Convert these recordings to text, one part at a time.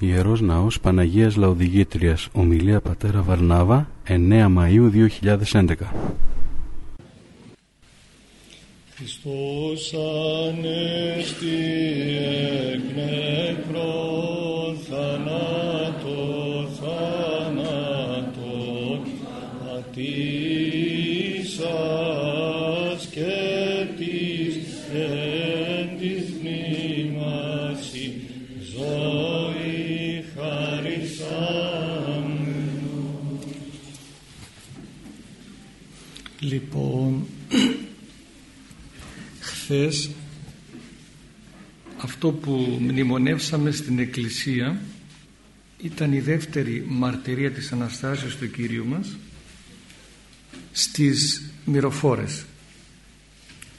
Ιερός Ναός Παναγίας Λαοδηγήτριας Ομιλία Πατέρα Βαρνάβα 9 Μαΐου 2011 Χριστός Ανέστη εκ νεκρός Λοιπόν, χθες αυτό που μνημονεύσαμε στην Εκκλησία ήταν η δεύτερη μαρτυρία της Αναστάσεως του Κύριου μας στις μυροφόρες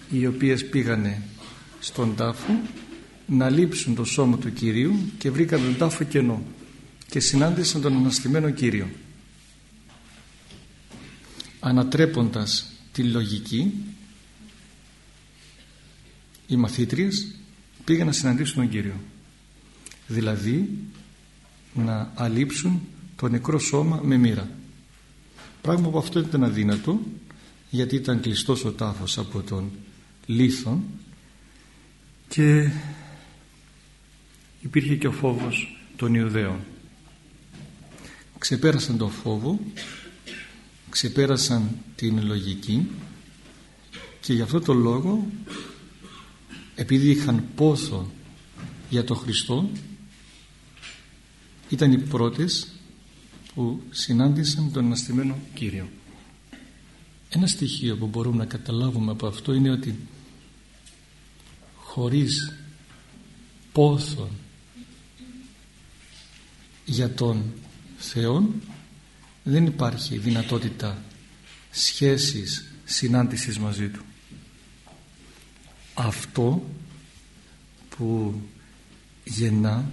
οι οποίες πήγανε στον τάφο να λείψουν το σώμα του Κυρίου και βρήκαν τον τάφο κενό και συνάντησαν τον αναστημένο Κύριο ανατρέποντας τη λογική οι μαθήτριες πήγαν να συναντήσουν τον Κύριο. Δηλαδή να αλείψουν το νεκρό σώμα με μοίρα. Πράγμα που αυτό ήταν αδύνατο γιατί ήταν κλειστός ο τάφος από τον λίθον και υπήρχε και ο φόβος των Ιουδαίων. Ξεπέρασαν τον φόβο ξεπέρασαν την λογική και γι' αυτό το λόγο επειδή είχαν πόθο για το Χριστό ήταν οι πρώτες που συνάντησαν τον αναστημένο Κύριο. Ένα στοιχείο που μπορούμε να καταλάβουμε από αυτό είναι ότι χωρίς πόθο για τον Θεό δεν υπάρχει δυνατότητα σχέσης συνάντησης μαζί Του. Αυτό που γεννά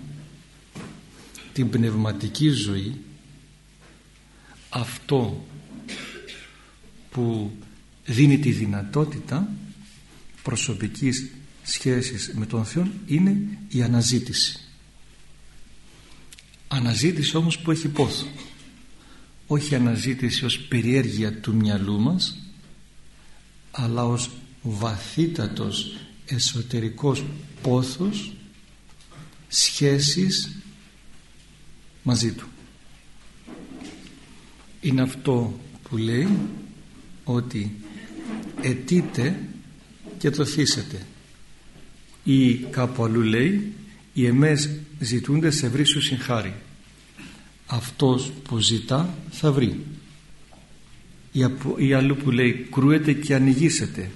την πνευματική ζωή αυτό που δίνει τη δυνατότητα προσωπικής σχέσης με τον Θεό είναι η αναζήτηση. Αναζήτηση όμως που έχει πόθο όχι αναζήτηση ως περιέργεια του μυαλού μας αλλά ως βαθύτατος εσωτερικός πόθος σχέσης μαζί του. Είναι αυτό που λέει ότι ετείτε και το θύσετε ή κάπου αλλού λέει οι εμές ζητούνται σε βρήσου συγχάρη αυτός που ζητά θα βρει. Ή αλλού που λέει κρούεται και ανοιγήσετε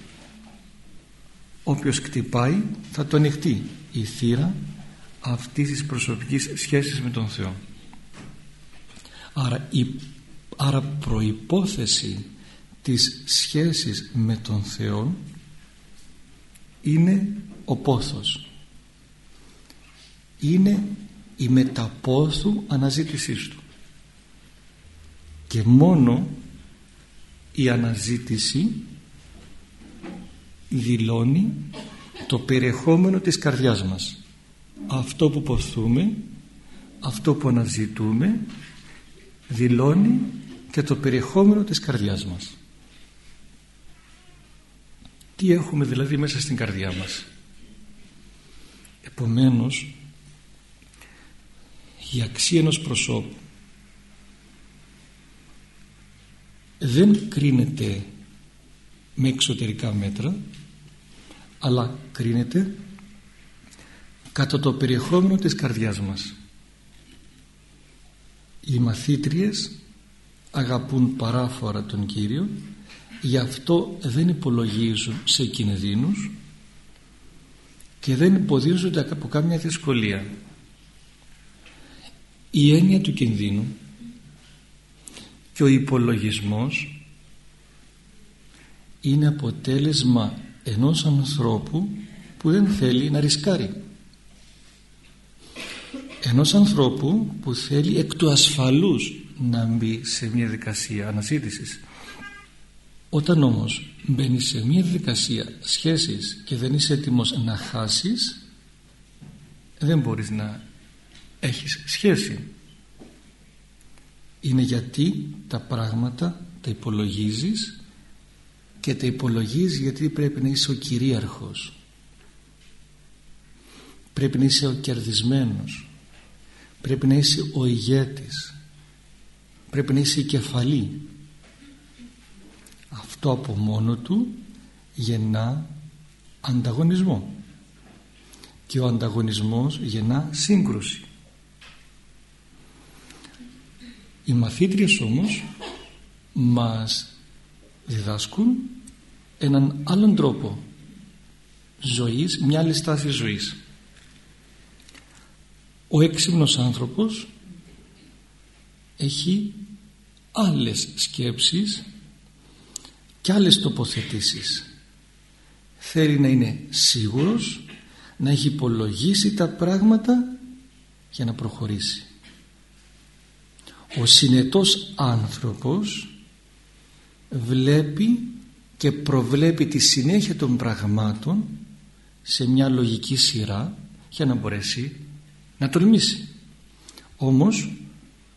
όποιος κτυπάει θα το ανοιχτεί η θύρα αυτής της προσωπικής σχέσης με τον Θεό. Άρα, η, άρα προϋπόθεση της σχέσης με τον Θεό είναι ο πόθος. Είναι η μεταπόθου αναζήτησής του. Και μόνο η αναζήτηση δηλώνει το περιεχόμενο της καρδιάς μας. Αυτό που ποθούμε αυτό που αναζητούμε δηλώνει και το περιεχόμενο της καρδιάς μας. Τι έχουμε δηλαδή μέσα στην καρδιά μας; Επομένως η αξία ενός προσώπου. Δεν κρίνεται με εξωτερικά μέτρα αλλά κρίνεται κατά το περιεχόμενο της καρδιάς μας. Οι μαθήτριες αγαπούν παράφορα τον Κύριο γι' αυτό δεν υπολογίζουν σε κινδύνους και δεν υποδίζονται από κάμια δυσκολία η έννοια του κινδύνου και ο υπολογισμός είναι αποτέλεσμα ενός ανθρώπου που δεν θέλει να ρισκάρει. Ενός ανθρώπου που θέλει εκ του ασφαλούς να μπει σε μια δικασία αναζήτησης. Όταν όμως μπαίνει σε μια δικασία σχέσης και δεν είσαι έτοιμος να χάσεις δεν μπορείς να έχεις σχέση. Είναι γιατί τα πράγματα τα υπολογίζεις και τα υπολογίζεις γιατί πρέπει να είσαι ο κυρίαρχος. Πρέπει να είσαι ο κερδισμένος. Πρέπει να είσαι ο ηγέτης. Πρέπει να είσαι η κεφαλή. Αυτό από μόνο του γεννά ανταγωνισμό. Και ο ανταγωνισμός γεννά σύγκρουση οι μαθήτριες όμως μας διδάσκουν έναν άλλον τρόπο ζωής, μια άλλη στάση ζωής. Ο έξυπνος άνθρωπος έχει άλλες σκέψεις και άλλες τοποθετήσεις. Θέλει να είναι σίγουρος να έχει υπολογίσει τα πράγματα για να προχωρήσει ο συνετός άνθρωπος βλέπει και προβλέπει τη συνέχεια των πραγμάτων σε μια λογική σειρά για να μπορέσει να τολμήσει. Όμως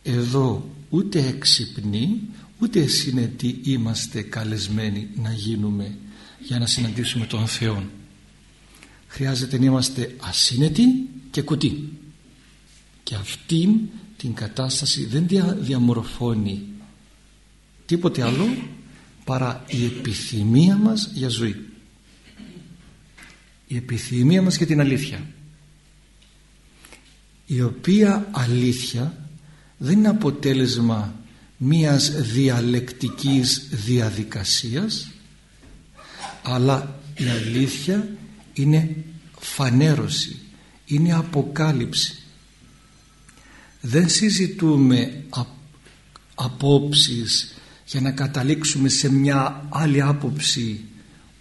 εδώ ούτε έξυπνοι ούτε συνετοί είμαστε καλεσμένοι να γίνουμε για να συναντήσουμε τον Θεό χρειάζεται να είμαστε ασύνετοι και κουτί και αυτήν την κατάσταση δεν διαμορφώνει τίποτε άλλο παρά η επιθυμία μας για ζωή. Η επιθυμία μας για την αλήθεια. Η οποία αλήθεια δεν είναι αποτέλεσμα μίας διαλεκτικής διαδικασίας αλλά η αλήθεια είναι φανέρωση είναι αποκάλυψη δεν συζητούμε απόψεις για να καταλήξουμε σε μια άλλη άποψη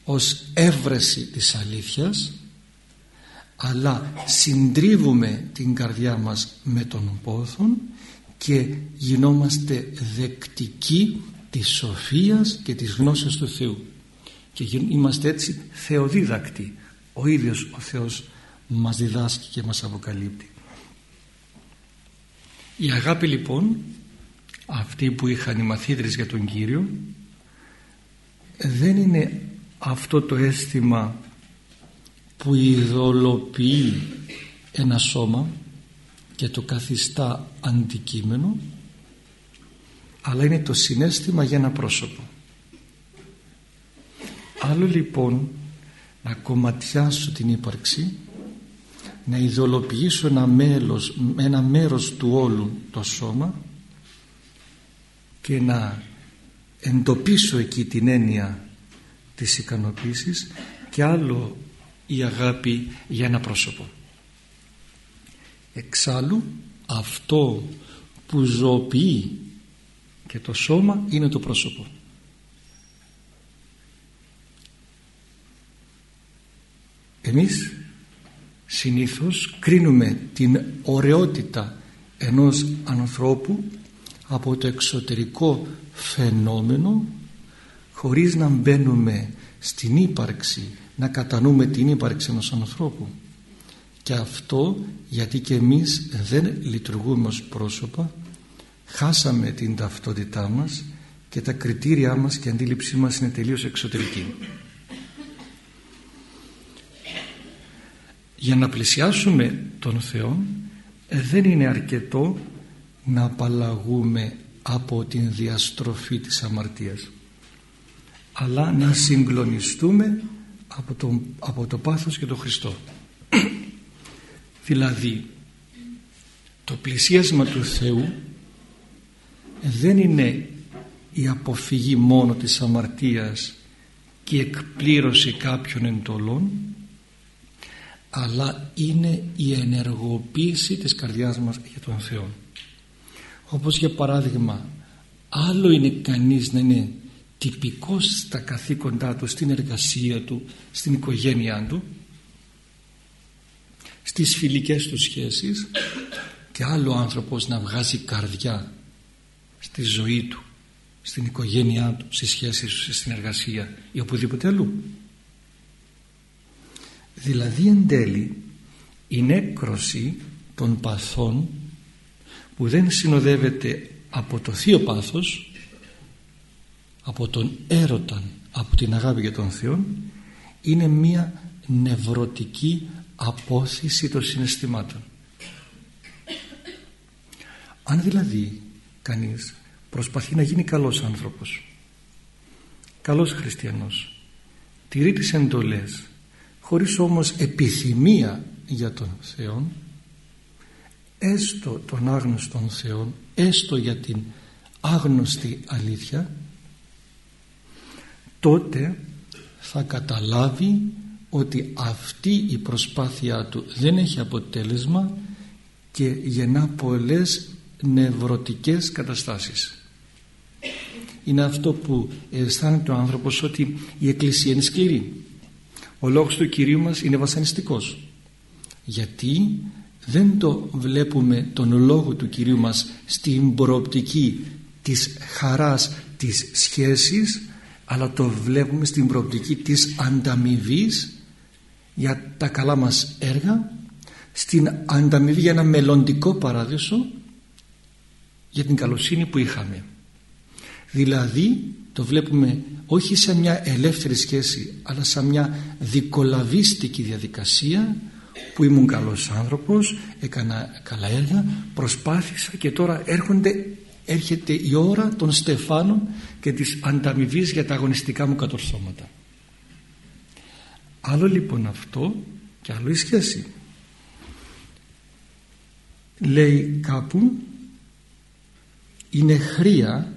ως έβρεση της αλήθειας αλλά συντρίβουμε την καρδιά μας με τον πόθον και γινόμαστε δεκτικοί της σοφίας και της γνώσης του Θεού. Και είμαστε έτσι θεοδίδακτοι. Ο ίδιος ο Θεός μας διδάσκει και μας αποκαλύπτει η αγάπη λοιπόν αυτή που είχαν οι μαθήτρες για τον Κύριο δεν είναι αυτό το αίσθημα που ειδωλοποιεί ένα σώμα και το καθιστά αντικείμενο αλλά είναι το συνέστημα για ένα πρόσωπο. Άλλο λοιπόν να κομματιάσω την ύπαρξη να ειδωλοποιήσω ένα, μέλος, ένα μέρος του όλου το σώμα και να εντοπίσω εκεί την έννοια της ικανοποίησης και άλλο η αγάπη για ένα πρόσωπο. Εξάλλου αυτό που ζωοποιεί και το σώμα είναι το πρόσωπο. Εμείς συνήθως κρίνουμε την ωραιότητα ενός ανθρώπου από το εξωτερικό φαινόμενο χωρίς να μπαίνουμε στην ύπαρξη να κατανοούμε την ύπαρξη ενός ανθρώπου. Και αυτό γιατί και εμείς δεν λειτουργούμε ως πρόσωπα χάσαμε την ταυτότητά μας και τα κριτήριά μας και η αντίληψή μας είναι τελείως εξωτερική για να πλησιάσουμε τον Θεό ε, δεν είναι αρκετό να απαλλαγούμε από την διαστροφή της αμαρτίας αλλά να συγκλονιστούμε από το, από το πάθος και τον Χριστό. Δηλαδή το πλησίασμα του Θεού δεν είναι η αποφυγή μόνο της αμαρτίας και η εκπλήρωση κάποιων εντολών αλλά είναι η ενεργοποίηση της καρδιάς μας για τον Θεό. Όπως για παράδειγμα άλλο είναι κανείς να είναι τυπικός στα καθήκοντά του στην εργασία του στην οικογένειά του στις φιλικές του σχέσεις και άλλο άνθρωπος να βγάζει καρδιά στη ζωή του στην οικογένειά του, στις σχέσεις του, στην εργασία ή οπουδήποτε αλλού δηλαδή εν τέλει η νέκρωση των παθών που δεν συνοδεύεται από το θείο πάθος από τον έρωτα από την αγάπη για τον Θεό είναι μία νευρωτική απόθεση των συναισθημάτων. Αν δηλαδή κανείς προσπαθεί να γίνει καλός άνθρωπος καλός χριστιανός τηρεί τις εντολές χωρίς όμως επιθυμία για τον Θεό έστω τον άγνωστον Θεό έστω για την άγνωστη αλήθεια τότε θα καταλάβει ότι αυτή η προσπάθειά του δεν έχει αποτέλεσμα και γεννά πολλές νευρωτικές καταστάσεις. Είναι αυτό που αισθάνεται ο άνθρωπος ότι η Εκκλησία είναι σκληρή ο λόγος του Κυρίου μας είναι βασανιστικός. Γιατί δεν το βλέπουμε τον λόγο του Κυρίου μας στην προοπτική της χαράς της σχέσης αλλά το βλέπουμε στην προοπτική της ανταμοιβής για τα καλά μας έργα στην ανταμοιβή για ένα μελλοντικό παράδεισο για την καλοσύνη που είχαμε. Δηλαδή το βλέπουμε όχι σε μια ελεύθερη σχέση αλλά σε μια δικολαβίστικη διαδικασία που ήμουν καλός άνθρωπος έκανα καλά έργα προσπάθησα και τώρα έρχονται έρχεται η ώρα των στεφάνων και της ανταμοιβής για τα αγωνιστικά μου κατορθώματα. Άλλο λοιπόν αυτό και άλλο η σχέση. Λέει κάπου είναι χρία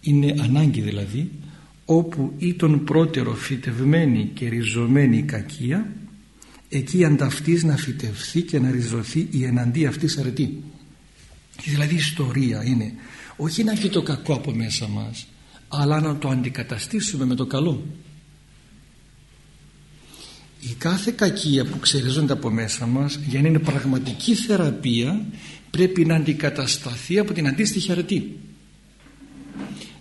είναι ανάγκη δηλαδή όπου ή τον πρώτερο φυτευμένη και ριζωμένη κακία εκεί ανταυτής να φυτευθεί και να ριζωθεί η εναντία αυτής αρετή. Δηλαδή η ιστορία είναι όχι να έχει το κακό από μέσα μας αλλά να το αντικαταστήσουμε με το καλό. Η κάθε κακία που ξεριζόνται από μέσα μας για να είναι πραγματική θεραπεία πρέπει να αντικατασταθεί από την αντίστοιχη αρετή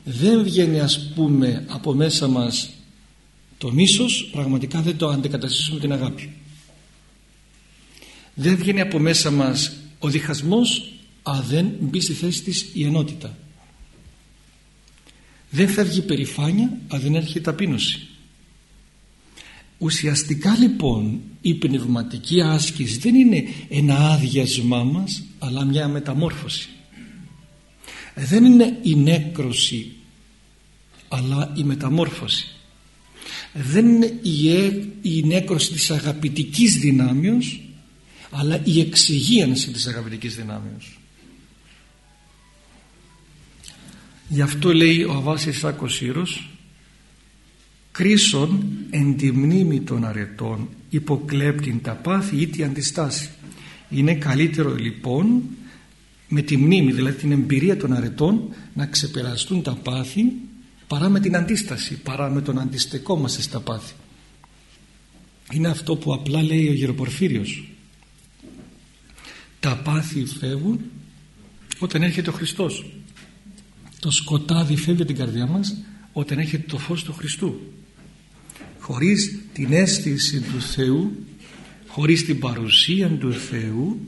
δεν βγαίνει ας πούμε από μέσα μας το μίσος πραγματικά δεν το αντικαταστήσουμε την αγάπη. Δεν βγαίνει από μέσα μας ο διχασμός αν δεν μπει στη θέση της η ενότητα. Δεν θα βγει περηφάνεια αν δεν έρχεται ταπείνωση. Ουσιαστικά λοιπόν η πνευματική άσκηση δεν είναι ένα άδειασμά μας αλλά μια μεταμόρφωση. Δεν είναι η νέκρωση αλλά η μεταμόρφωση. Δεν είναι η, ε, η νέκρωση της αγαπητικής δυνάμεως αλλά η εξυγίανση της αγαπητικής δυνάμεως. Γι' αυτό λέει ο Αβάς Ισάκος Σύρος κρίσον εν τη μνήμη των αρετών υποκλέπτην τα πάθη ή τη αντιστάση είναι καλύτερο λοιπόν με τη μνήμη δηλαδή την εμπειρία των αρετών να ξεπεραστούν τα πάθη παρά με την αντίσταση παρά με τον αντιστεκόμαστε στα πάθη. Είναι αυτό που απλά λέει ο Γεροπορφύριος. Τα πάθη φεύγουν όταν έρχεται ο Χριστός. Το σκοτάδι φεύγει από την καρδιά μας όταν έρχεται το φως του Χριστού. Χωρίς την αίσθηση του Θεού χωρίς την παρουσία του Θεού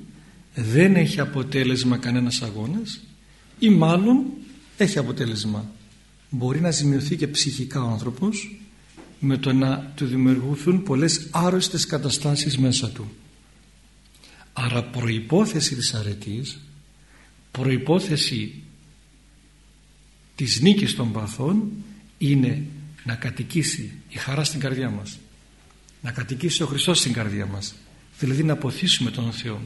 δεν έχει αποτέλεσμα κανένας αγώνας ή μάλλον έχει αποτέλεσμα μπορεί να ζημιωθεί και ψυχικά ο άνθρωπος με το να του δημιουργηθούν πολλές άρρωστες καταστάσεις μέσα του. Άρα προϋπόθεση της αρετής προϋπόθεση της νίκης των παθών είναι να κατοικήσει η χαρά στην καρδιά μας. Να κατοικήσει ο Χριστός στην καρδιά μας. Δηλαδή να αποθήσουμε τον Θεό.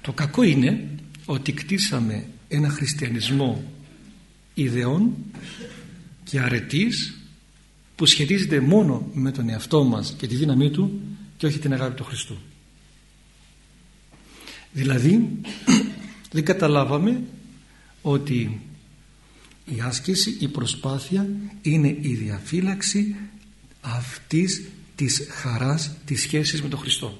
Το κακό είναι ότι κτίσαμε ένα χριστιανισμό ιδεών και αρετής που σχετίζεται μόνο με τον εαυτό μας και τη δύναμή του και όχι την αγάπη του Χριστού. Δηλαδή δεν καταλάβαμε ότι η άσκηση, η προσπάθεια είναι η διαφύλαξη αυτής της χαράς της σχέσης με τον Χριστό.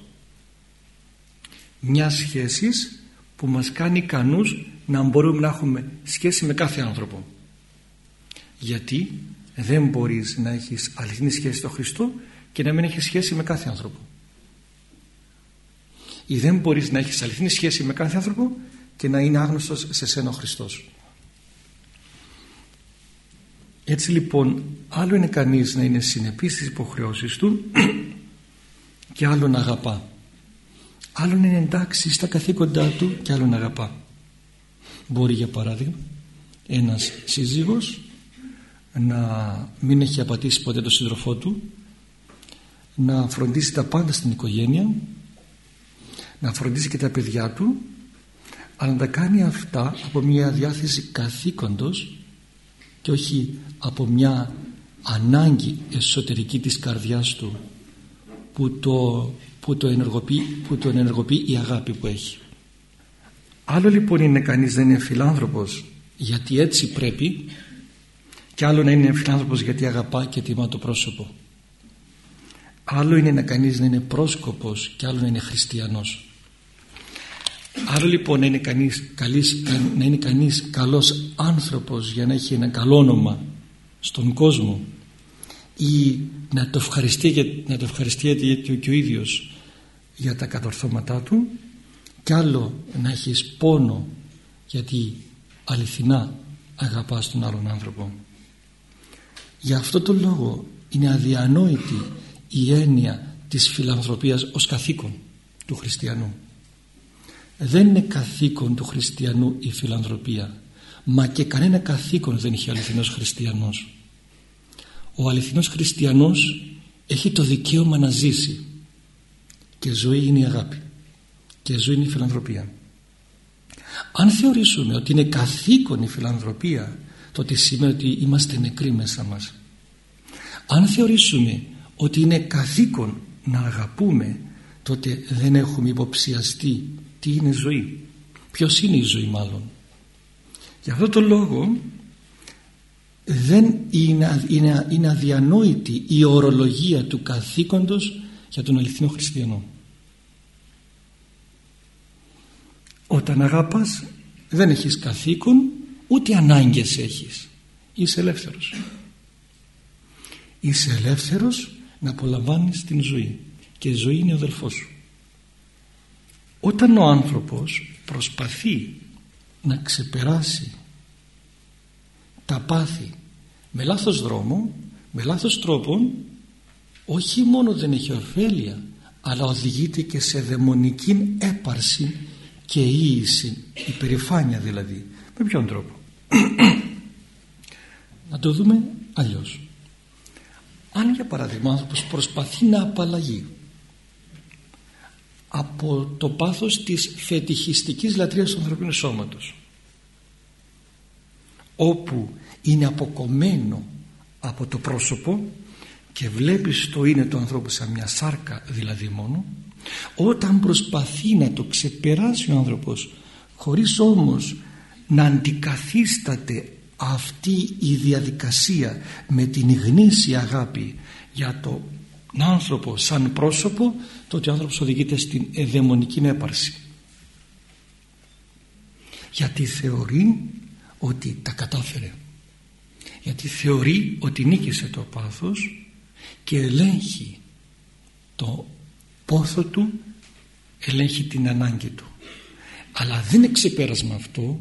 Μιας σχέσης που μας κάνει ικανούς να μπορούμε να έχουμε σχέση με κάθε άνθρωπο. Γιατί δεν μπορείς να έχεις αληθινή σχέση με τον Χριστό και να μην έχεις σχέση με κάθε άνθρωπο. Ή δεν μπορείς να έχεις αληθινή σχέση με κάθε άνθρωπο και να είναι άγνωστος σε σένα ο Χριστός. Έτσι λοιπόν άλλο είναι κανείς να είναι συνεπής στις υποχρεώσεις του και άλλο να αγαπά άλλο είναι εντάξει στα καθήκοντά του και άλλο να αγαπά. Μπορεί για παράδειγμα ένας σύζυγος να μην έχει απατήσει ποτέ τον σύντροφό του να φροντίσει τα πάντα στην οικογένεια να φροντίσει και τα παιδιά του αλλά να τα κάνει αυτά από μια διάθεση καθήκοντος και όχι από μια ανάγκη εσωτερική της καρδιάς του που το, που το, ενεργοποιεί, που το ενεργοποιεί η αγάπη που έχει. Άλλο λοιπόν είναι κανείς να είναι φιλάνθρωπος γιατί έτσι πρέπει και άλλο να είναι φιλάνθρωπος γιατί αγαπά και τιμά το πρόσωπο. Άλλο είναι να κανείς να είναι πρόσκοπος και άλλο να είναι χριστιανός. Άλλο λοιπόν να είναι, κανείς, καλής, να είναι κανείς καλός άνθρωπος για να έχει ένα καλό όνομα στον κόσμο ή να το ευχαριστεί, να το ευχαριστεί γιατί και ο ίδιος για τα κατορθώματά του. Και άλλο να έχεις πόνο γιατί αληθινά αγαπάς τον άλλον άνθρωπο. Για αυτό το λόγο είναι αδιανόητη η έννοια της φιλανθρωπίας ως καθήκον του χριστιανού. Δεν είναι καθήκον του χριστιανού η φιλανθρωπία μα και κανένα καθήκον δεν έχει ο αληθινός χριστιανός ο αληθινός χριστιανός έχει το δικαίωμα να ζήσει. Και ζωή είναι η αγάπη. Και ζωή είναι η φιλανθρωπία. Αν θεωρήσουμε ότι είναι καθήκον η φιλανθρωπία τότε σημαίνει ότι είμαστε νεκροί μέσα μας. Αν θεωρήσουμε ότι είναι καθήκον να αγαπούμε τότε δεν έχουμε υποψιαστεί τι είναι ζωή. Ποιος είναι η ζωή μάλλον. Για αυτό το λόγο δεν είναι, είναι, είναι αδιανόητη η ορολογία του καθήκοντος για τον αληθινό χριστιανό. Όταν αγάπας δεν έχεις καθήκον ούτε ανάγκες έχεις. Είσαι ελεύθερος. Είσαι ελεύθερος να απολαμβάνεις την ζωή. Και η ζωή είναι ο αδελφός σου. Όταν ο άνθρωπος προσπαθεί να ξεπεράσει τα πάθη με λάθος δρόμο με λάθος τρόπο όχι μόνο δεν έχει ωφέλεια αλλά οδηγείται και σε δαιμονική έπαρση και ίηση υπερηφάνεια δηλαδή. Με ποιον τρόπο; Να το δούμε αλλιώς. Αν για παράδειγμα ο άνθρωπος προσπαθεί να απαλλαγεί από το πάθος της φετιχιστικής λατρείας του ανθρωπίνου σώματος όπου είναι αποκομμένο από το πρόσωπο και βλέπεις το είναι το ανθρώπου σαν μια σάρκα δηλαδή μόνο όταν προσπαθεί να το ξεπεράσει ο άνθρωπος χωρίς όμως να αντικαθίσταται αυτή η διαδικασία με την γνήσια αγάπη για το άνθρωπο σαν πρόσωπο τότε ο άνθρωπος οδηγείται στην εδαιμονική έπαρση γιατί θεωρεί ότι τα κατάφερε γιατί θεωρεί ότι νίκησε το πάθος και ελέγχει το πόθο του ελέγχει την ανάγκη του. Αλλά δεν είναι ξεπέρασμα αυτό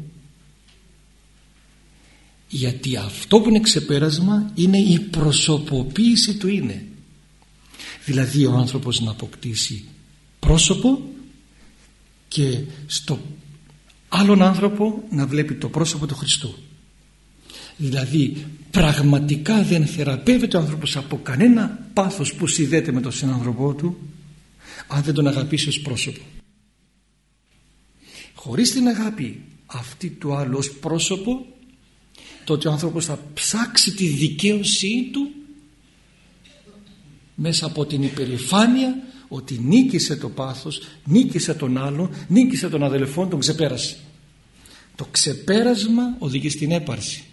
γιατί αυτό που είναι ξεπέρασμα είναι η προσωποποίηση του είναι. Δηλαδή ο άνθρωπος να αποκτήσει πρόσωπο και στο άλλον άνθρωπο να βλέπει το πρόσωπο του Χριστού δηλαδή πραγματικά δεν θεραπεύεται ο άνθρωπος από κανένα πάθος που συνδέεται με τον συνάνθρωπό του αν δεν τον αγαπήσει ως πρόσωπο χωρίς την αγάπη αυτή του άλλου ως πρόσωπο τότε ο άνθρωπος θα ψάξει τη δικαίωσή του μέσα από την υπερηφάνεια ότι νίκησε το πάθος, νίκησε τον άλλο, νίκησε τον αδελφό, τον ξεπέρασε. Το ξεπέρασμα οδηγεί στην έπαρση.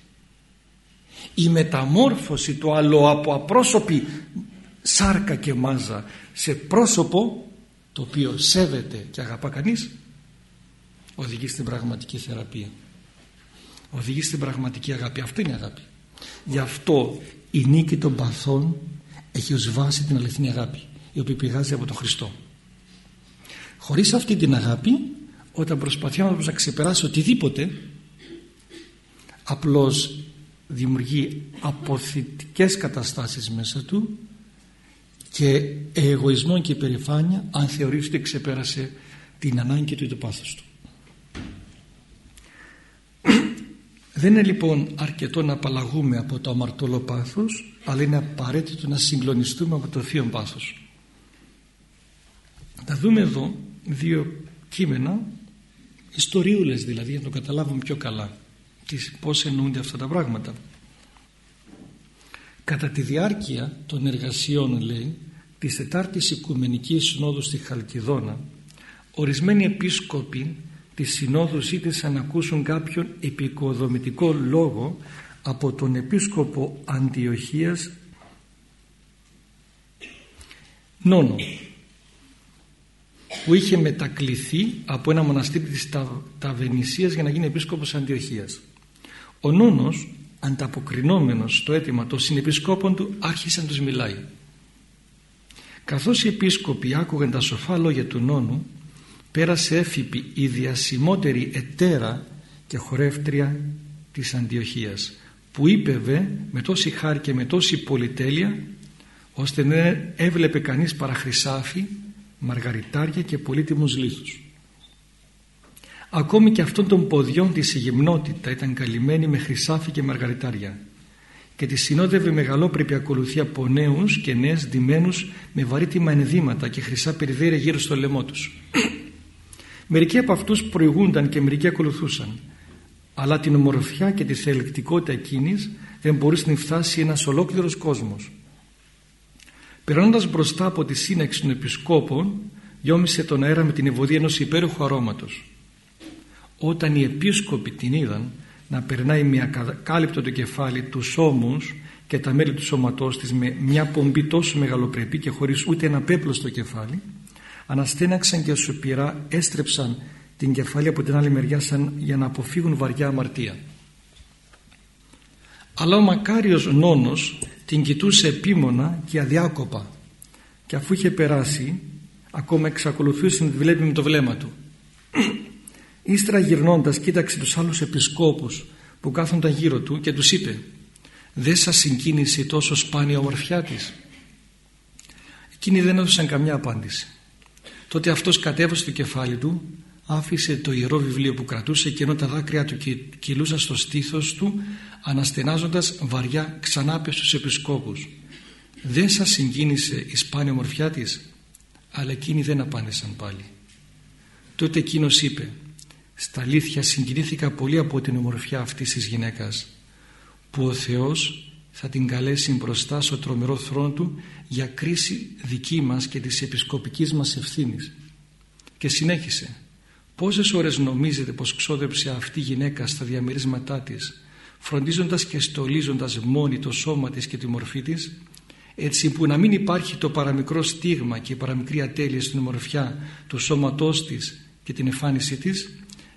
Η μεταμόρφωση του άλλο από απρόσωπη σάρκα και μάζα σε πρόσωπο το οποίο σέβεται και αγαπά κανείς οδηγεί στην πραγματική θεραπεία. Οδηγεί στην πραγματική αγάπη. Αυτό είναι αγάπη. Γι' αυτό η νίκη των παθών έχει ως βάση την αληθινή αγάπη η οποία πηγάζει από τον Χριστό χωρίς αυτή την αγάπη όταν προσπαθεί να ξεπεράσει οτιδήποτε απλώς δημιουργεί αποθητικές καταστάσεις μέσα του και εγωισμό και υπερηφάνεια αν θεωρήσει ότι ξεπέρασε την ανάγκη του ή το πάθος του. Δεν είναι λοιπόν αρκετό να απαλλαγούμε από το αμαρτωλό πάθος αλλά είναι απαραίτητο να συγκλονιστούμε από το θείο πάθος. Θα δούμε εδώ δύο κείμενα ιστορίουλες δηλαδή για να το καταλάβουμε πιο καλά πώς εννοούνται αυτά τα πράγματα. Κατά τη διάρκεια των εργασιών λέει της Τετάρτης Οικουμενικής Συνόδου στη Χαλκιδόνα ορισμένοι επίσκοποι της Συνόδου ζήτησαν να ακούσουν κάποιον επικοδομητικό λόγο από τον επίσκοπο Αντιοχίας Νόνο που είχε μετακληθεί από ένα μοναστήρι της Ταβενησίας για να γίνει επίσκοπος Αντιοχίας. Ο Νόνος ανταποκρινόμενος στο αίτημα των συνεπισκόπων του άρχισε να τους μιλάει. Καθώς οι επίσκοποι άκουγαν τα σοφά λόγια του Νόνου πέρασε έφυπη η διασημότερη ετέρα και χορεύτρια της Αντιοχίας που είπευε με τόση χάρη και με τόση πολυτέλεια ώστε δεν έβλεπε κανείς παρά χρυσάφι, μαργαριτάρια και πολύτιμους λίθους. Ακόμη και αυτών των ποδιών της η γυμνότητα ήταν καλυμμένη με χρυσάφι και μαργαριτάρια και τη συνόδευε μεγαλόπρεπη ακολουθία από νέους και νέες ντυμένους με βαρύτιμα ενδύματα και χρυσά περιδέρια γύρω στο λαιμό τους. Μερικοί από αυτούς προηγούνταν και μερικοί ακολουθούσαν αλλά την ομορφιά και τη θελεκτικότητα εκείνης δεν μπορούσε να φτάσει ένας ολόκληρος κόσμος. Περνώντας μπροστά από τη σύναξη των επισκόπων γιόμισε τον αέρα με την ευωδία ενός υπέροχου αρώματος. Όταν οι επίσκοποι την είδαν να περνάει μια κάλυπτο το κεφάλι τους ώμους και τα μέλη του σώματός της με μια πομπή τόσο μεγαλοπρεπή και χωρίς ούτε ένα πέπλο στο κεφάλι αναστέναξαν και σοπηρά έστρεψαν την κεφάλι από την άλλη μεριά σαν για να αποφύγουν βαριά αμαρτία. Αλλά ο μακάριος νόνος την κοιτούσε επίμονα και αδιάκοπα και αφού είχε περάσει ακόμα εξακολουθούσε να τη βλέπει με το βλέμμα του. Ύστερα γυρνώντας κοίταξε τους άλλους επισκόπους που κάθονταν γύρω του και τους είπε «Δεν σας συγκίνησε τόσο σπάνια ομορφιά της» Εκείνοι δεν έδωσαν καμιά απάντηση. Τότε αυτός κατέβασε το κεφάλι του άφησε το ιερό βιβλίο που κρατούσε και ενώ τα δάκρυα του κυλούσαν στο στήθος του αναστενάζοντας βαριά ξανά πες στους επισκόπους δεν σας συγκίνησε η σπάνια ομορφιά της αλλά εκείνοι δεν απάντησαν πάλι τότε εκείνος είπε στα αλήθεια συγκινήθηκα πολύ από την ομορφιά αυτής της γυναίκας που ο Θεός θα την καλέσει μπροστά στο τρομερό θρόνο του για κρίση δική μας και της επισκοπικής μας ευθύνης. Και συνέχισε. Πόσες ώρες νομίζετε πως ξόδεψε αυτή η γυναίκα στα διαμερίσματά της φροντίζοντας και στολίζοντας μόνη το σώμα της και τη μορφή της έτσι που να μην υπάρχει το παραμικρό στίγμα και η παραμικρή ατέλεια στην ομορφιά του σώματός της και την εμφάνισή της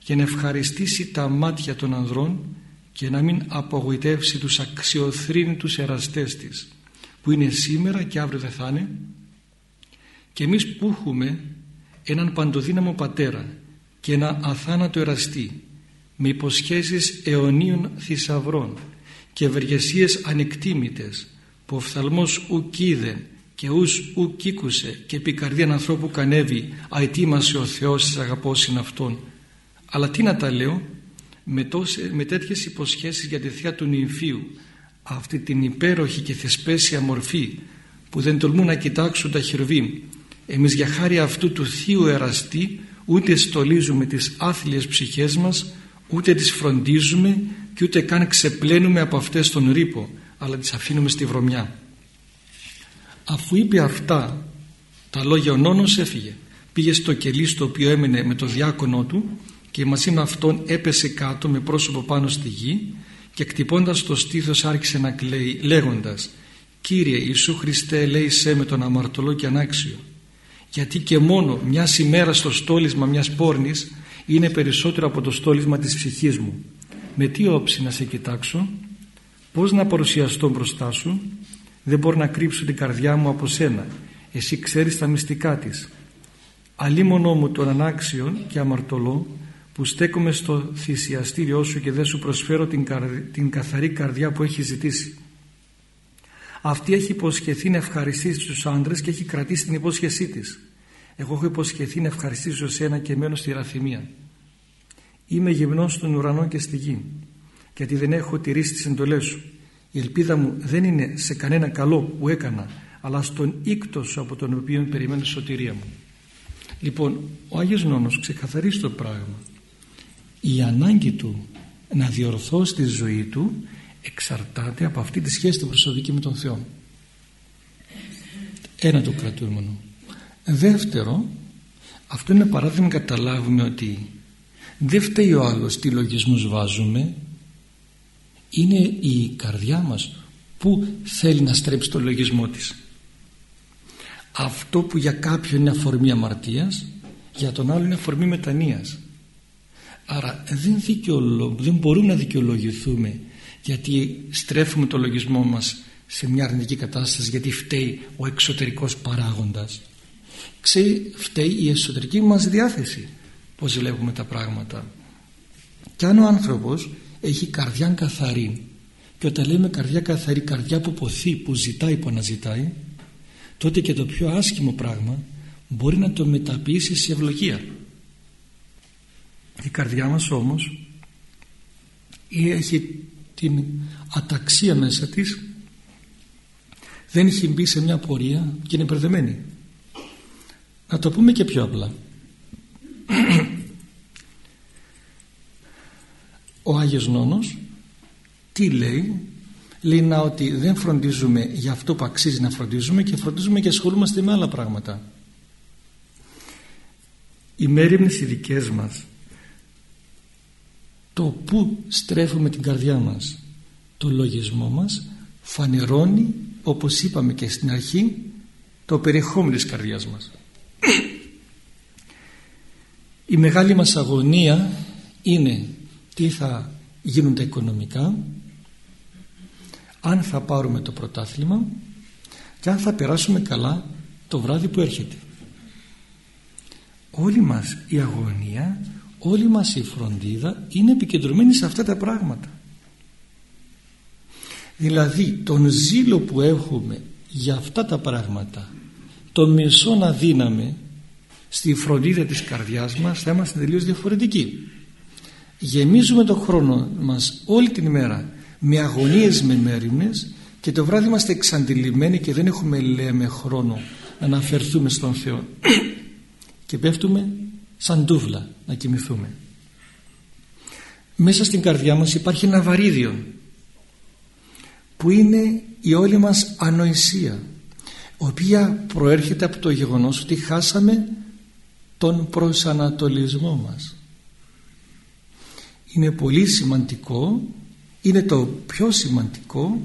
για να ευχαριστήσει τα μάτια των ανδρών και να μην απογοητεύσει τους αξιοθρύνητους εραστές της που είναι σήμερα και αύριο δεν θα είναι. Και εμείς που έχουμε έναν παντοδύναμο πατέρα και ένα αθάνατο εραστή με υποσχέσεις αιωνίων θησαυρών και ευεργεσίες ανεκτήμητες που ο φθαλμός ουκ είδε και ους ουκ ήκουσε και επί καρδίαν ανθρώπου κανέβη αετήμασε ο Θεός της αγαπώσιν αυτών αλλά τι να τα λέω με, τόσε, με τέτοιες υποσχέσεις για τη θεία του νυμφίου αυτή την υπέροχη και θεσπέσια μορφή που δεν τολμούν να κοιτάξουν τα χερβή εμείς για χάρη αυτού του θείου εραστή ούτε στολίζουμε τις άθλιες ψυχές μας ούτε τις φροντίζουμε και ούτε καν ξεπλένουμε από αυτές τον ρήπο αλλά τις αφήνουμε στη βρωμιά. Αφού είπε αυτά τα λόγια ο νόνος έφυγε. Πήγε στο κελί στο οποίο έμενε με το διάκονό του και μαζί με αυτόν έπεσε κάτω με πρόσωπο πάνω στη γη και κτυπώντας το στήθος άρχισε να κλαίει λέγοντας «Κύριε Ιησού Χριστέ λέει με τον αμαρτωλό και ανάξιο γιατί και μόνο μιας ημέρας στο στόλισμα μιας πόρνης είναι περισσότερο από το στόλισμα της ψυχής μου. Με τι όψη να σε κοιτάξω; Πως να παρουσιαστώ μπροστά σου; Δεν μπορώ να κρύψω την καρδιά μου από σένα. Εσύ ξέρεις τα μυστικά της. Αλίμονό μου των ανάξιων και αμαρτωλό που στέκομαι στο θυσιαστήριό σου και δεν σου προσφέρω την, την καθαρή καρδιά που έχεις ζητήσει. Αυτή έχει υποσχεθεί να ευχαριστήσει τους άντρες και έχει κρατήσει την υπόσχεσή της. Εγώ έχω υποσχεθεί να ευχαριστήσω σένα και μένω στη ραθυμία. Είμαι γυμνός στον ουρανό και στη γη γιατί δεν έχω τηρήσει τις εντολές σου. Η ελπίδα μου δεν είναι σε κανένα καλό που έκανα αλλά στον ίκτος από τον οποίο περιμένω σωτηρία μου. Λοιπόν, ο Άγιος Νόνος ξεκαθαρίζει το πράγμα. Η ανάγκη του να διορθώσει τη ζωή του εξαρτάται από αυτή τη σχέση του προσωπική με τον Θεό. Ένα το κρατούμενο. Δεύτερο, αυτό είναι παράδειγμα να καταλάβουμε ότι δεν φταίει ο άλλος τι λογισμούς βάζουμε είναι η καρδιά μας που θέλει να στρέψει το λογισμό της αυτό που για κάποιον είναι αφορμή αμαρτίας για τον άλλο είναι αφορμή μετανοίας άρα δεν, δικαιολο... δεν μπορούμε να δικαιολογηθούμε γιατί στρέφουμε το λογισμό μας σε μια αρνητική κατάσταση γιατί φταίει ο εξωτερικός παράγοντας. Ξέρει φταίει η εσωτερική μας διάθεση πως βλέπουμε τα πράγματα. Και αν ο άνθρωπος έχει καρδιά καθαρή και όταν λέμε καρδιά καθαρή καρδιά που ποθεί που ζητάει που αναζητάει τότε και το πιο άσχημο πράγμα μπορεί να το μεταποιήσει σε ευλογία η καρδιά μας όμως έχει την αταξία μέσα της δεν έχει μπει σε μια πορεία και είναι μπερδεμένη. Να το πούμε και πιο απλά. Ο Άγιος Νόνος τι λέει; Λέει να ότι δεν φροντίζουμε για αυτό που αξίζει να φροντίζουμε και φροντίζουμε και ασχολούμαστε με άλλα πράγματα. Οι μέρημνες οι δικές μας το που στρέφουμε την καρδιά μας. Το λογισμό μας φανερώνει όπως είπαμε και στην αρχή το περιεχόμενο της καρδιάς μας. Η μεγάλη μας αγωνία είναι τι θα γίνουν τα οικονομικά αν θα πάρουμε το πρωτάθλημα και αν θα περάσουμε καλά το βράδυ που έρχεται. Όλη μας η αγωνία όλη μας η φροντίδα είναι επικεντρωμένη σε αυτά τα πράγματα. Δηλαδή τον ζήλο που έχουμε για αυτά τα πράγματα το μισό να δίναμε στη φροντίδα της καρδιάς μας θα είμαστε τελείως διαφορετικοί. Γεμίζουμε το χρόνο μας όλη την ημέρα με αγωνίες με μέρημνες και το βράδυ είμαστε εξαντλημένοι και δεν έχουμε λέμε χρόνο να αναφερθούμε στον Θεό. Και πέφτουμε σαν τούβλα να κοιμηθούμε. Μέσα στην καρδιά μας υπάρχει ένα βαρύδιο που είναι η όλη μας ανοησία η οποία προέρχεται από το γεγονός ότι χάσαμε τον προσανατολισμό μας. Είναι πολύ σημαντικό είναι το πιο σημαντικό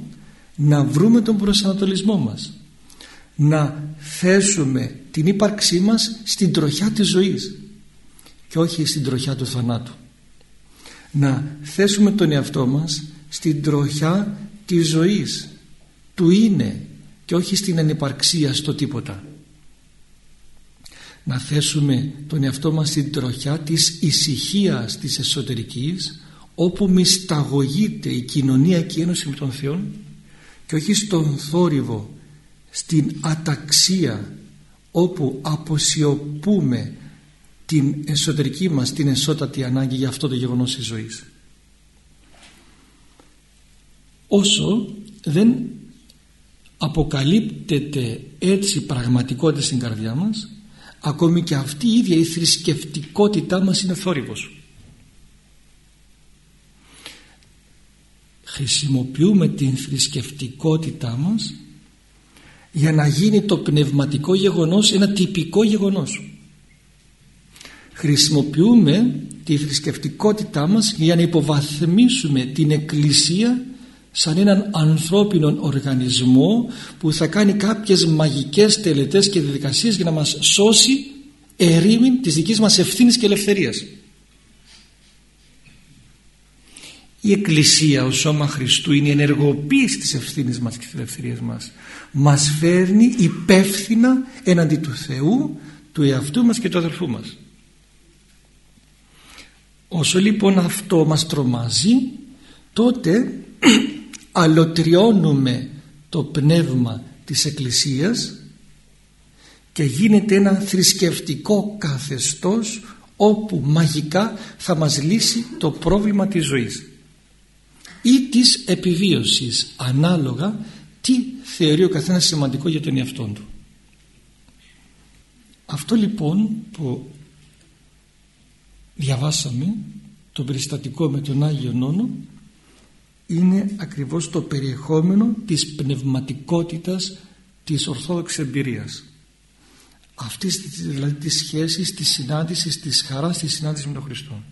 να βρούμε τον προσανατολισμό μας να θέσουμε την ύπαρξή μας στην τροχιά της ζωής και όχι στην τροχιά του θανάτου. Να θέσουμε τον εαυτό μας στην τροχιά της ζωής του είναι και όχι στην ανυπαρξία στο τίποτα. Να θέσουμε τον εαυτό μας στην τροχιά της ησυχίας της εσωτερικής όπου μυσταγωγείται η κοινωνία και η ένωση με τον Θεό και όχι στον θόρυβο στην αταξία όπου αποσιωπούμε την εσωτερική μας την εσώτατη ανάγκη για αυτό το γεγονός της ζωής. Όσο δεν αποκαλύπτεται έτσι πραγματικότητα στην καρδιά μας ακόμη και αυτή η ίδια η θρησκευτικότητά μας είναι θόρυβος. Χρησιμοποιούμε την θρησκευτικότητά μας για να γίνει το πνευματικό γεγονός ένα τυπικό γεγονός χρησιμοποιούμε τη θρησκευτικότητά μας για να υποβαθμίσουμε την εκκλησία σαν έναν ανθρώπινο οργανισμό που θα κάνει κάποιες μαγικές τελετές και διαδικασίες για να μας σώσει ερήμην της δικής μας ευθύνης και ελευθερίας. Η Εκκλησία ως σώμα Χριστού είναι η ενεργοποίηση της ευθύνης μας και της ελευθερίας μας. Μας φέρνει υπεύθυνα έναντι του Θεού του εαυτού μας και του αδελφού μας όσο λοιπόν αυτό μας τρομάζει τότε αλωτριώνουμε το πνεύμα της Εκκλησίας και γίνεται ένα θρησκευτικό καθεστώς όπου μαγικά θα μας λύσει το πρόβλημα της ζωής ή της επιβίωσης ανάλογα τι θεωρεί ο καθένας σημαντικό για τον εαυτό του. Αυτό λοιπόν που διαβάσαμε το περιστατικό με τον Άγιο Νόνο είναι ακριβώς το περιεχόμενο της πνευματικότητας της Ορθόδοξης εμπειρίας. Αυτής δηλαδή της σχέσης της συνάντησης της χαράς της συνάντησης με τον Χριστό.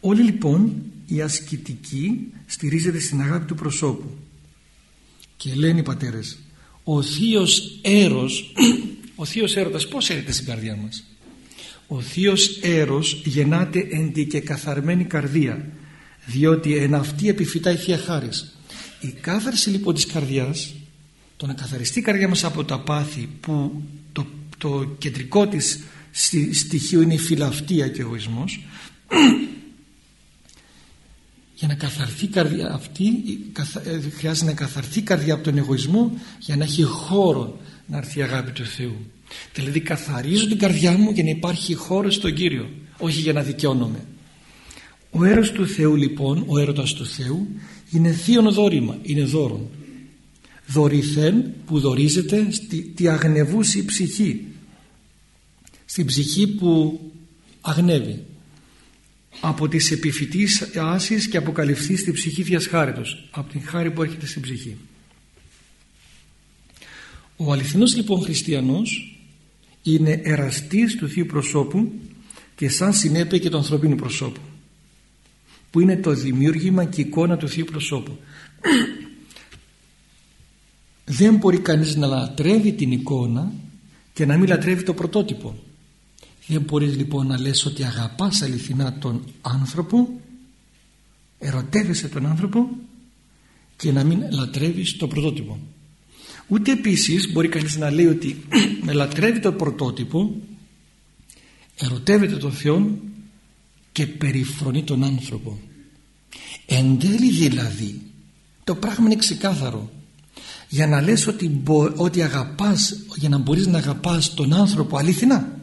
Όλη λοιπόν η ασκητική στηρίζεται στην αγάπη του προσώπου. Και λένε οι πατέρες ο θείος έρος ο θείος έρωτας πως έρχεται στην καρδιά μας; Ο θείος έρος γεννάται εν τη και καθαρμένη καρδία διότι εν αυτή επιφυτά η Θεία Χάρις η κάθαρση λοιπόν της καρδιάς το να καθαριστεί η καρδιά μας από τα πάθη που το, το κεντρικό της στοιχείο είναι η φιλαυτία και ο εγωισμός για να καθαρθεί η καρδιά αυτή ε, χρειάζεται να καθαρθεί η καρδιά από τον εγωισμό για να έχει χώρο να έρθει η αγάπη του Θεού δηλαδή καθαρίζω την καρδιά μου για να υπάρχει χώρος στον Κύριο όχι για να δικαιώνομαι ο έρος του Θεού λοιπόν ο έρωτας του Θεού είναι θείον δόρημα είναι δώρο δωρηθέν που δωρίζεται στη τη αγνευούση ψυχή στην ψυχή που αγνεύει. Από τις επιφυτείς και αποκαλυφθεί στη ψυχή διασχάριτος από την χάρη που έρχεται στην ψυχή. Ο αληθινός λοιπόν χριστιανός είναι εραστής του Θείου προσώπου και σαν συνέπεια και του ανθρωπίνου προσώπου που είναι το δημιούργημα και εικόνα του Θείου προσώπου. Δεν μπορεί κανείς να λατρεύει την εικόνα και να μην λατρεύει το πρωτότυπο. Δεν μπορείς λοιπόν να λες ότι αγαπάς αληθινά τον άνθρωπο ερωτεύεσαι τον άνθρωπο και να μην λατρεύεις το πρωτότυπο ούτε επίσης μπορεί κανείς να λέει ότι με λατρεύει το πρωτότυπο ερωτεύεται τον Θεό και περιφρονεί τον άνθρωπο. Εν τέλει δηλαδή το πράγμα είναι ξεκάθαρο. Για να λες ότι, ότι αγαπάς για να μπορείς να αγαπάς τον άνθρωπο αλήθινα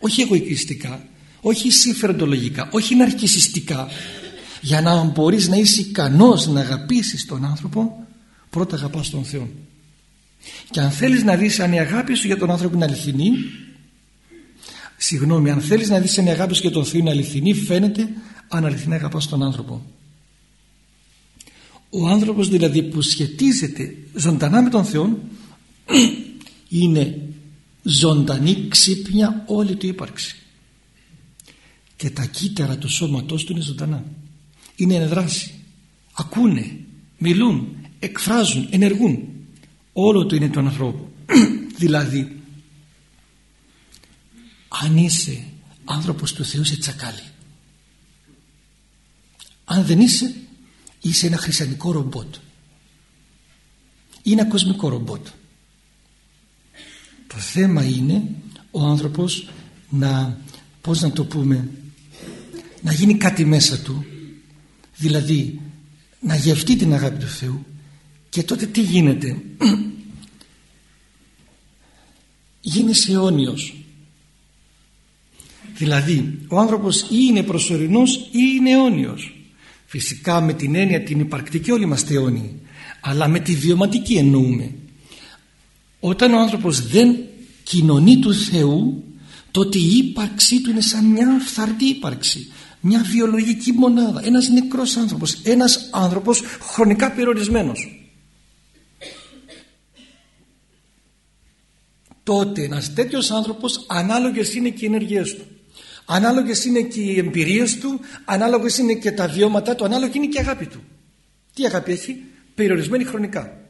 όχι εγωικιστικά όχι συμφεροντολογικά όχι ναρκισιστικά για να μπορείς να είσαι ικανός να αγαπήσεις τον άνθρωπο πρώτα αγαπάς τον Θεό και αν θέλεις να δεις αν η αγάπη σου για τον άνθρωπο είναι αληθινή συγγνώμη αν θέλεις να δεις αν η αγάπη σου για τον Θεό είναι αληθινή φαίνεται αν αληθινά αγαπάς τον άνθρωπο. Ο άνθρωπος δηλαδή που σχετίζεται ζωντανά με τον Θεό είναι ζωντανή ξύπνια όλη του ύπαρξη. Και τα κύτταρα του σώματός του είναι ζωντανά. Είναι εν δράση. Ακούνε, μιλούν, εκφράζουν, ενεργούν όλο του είναι του ανθρώπου. Δηλαδή αν είσαι άνθρωπος του Θεού σε τσακάλι. Αν δεν είσαι είσαι ένα χριστιανικό ρομπότ. Ή ένα κοσμικό ρομπότ. Το θέμα είναι ο άνθρωπος να πώς να το πούμε να γίνει κάτι μέσα του. Δηλαδή να γευτεί την αγάπη του Θεού και τότε τι γίνεται; Γίνεσαι αιώνιος. Δηλαδή ο άνθρωπος ή είναι προσωρινός ή είναι αιώνιος. Φυσικά με την έννοια την υπαρκτική όλοι είμαστε αιώνιοι αλλά με τη βιωματική εννοούμε. Όταν ο άνθρωπος δεν κοινωνεί του Θεού τότε η ύπαρξή του είναι σαν μια φθαρτή ύπαρξη μια βιολογική μονάδα ένας νεκρός άνθρωπος ένας άνθρωπος χρονικά περιορισμένος τότε ένας τέτοιος άνθρωπος ανάλογες είναι και οι ενεργειές του. Ανάλογες είναι και οι εμπειρίες του ανάλογες είναι και τα βιώματά του ανάλογη είναι και η αγάπη του. Τι αγάπη έχει; Περιορισμένη χρονικά.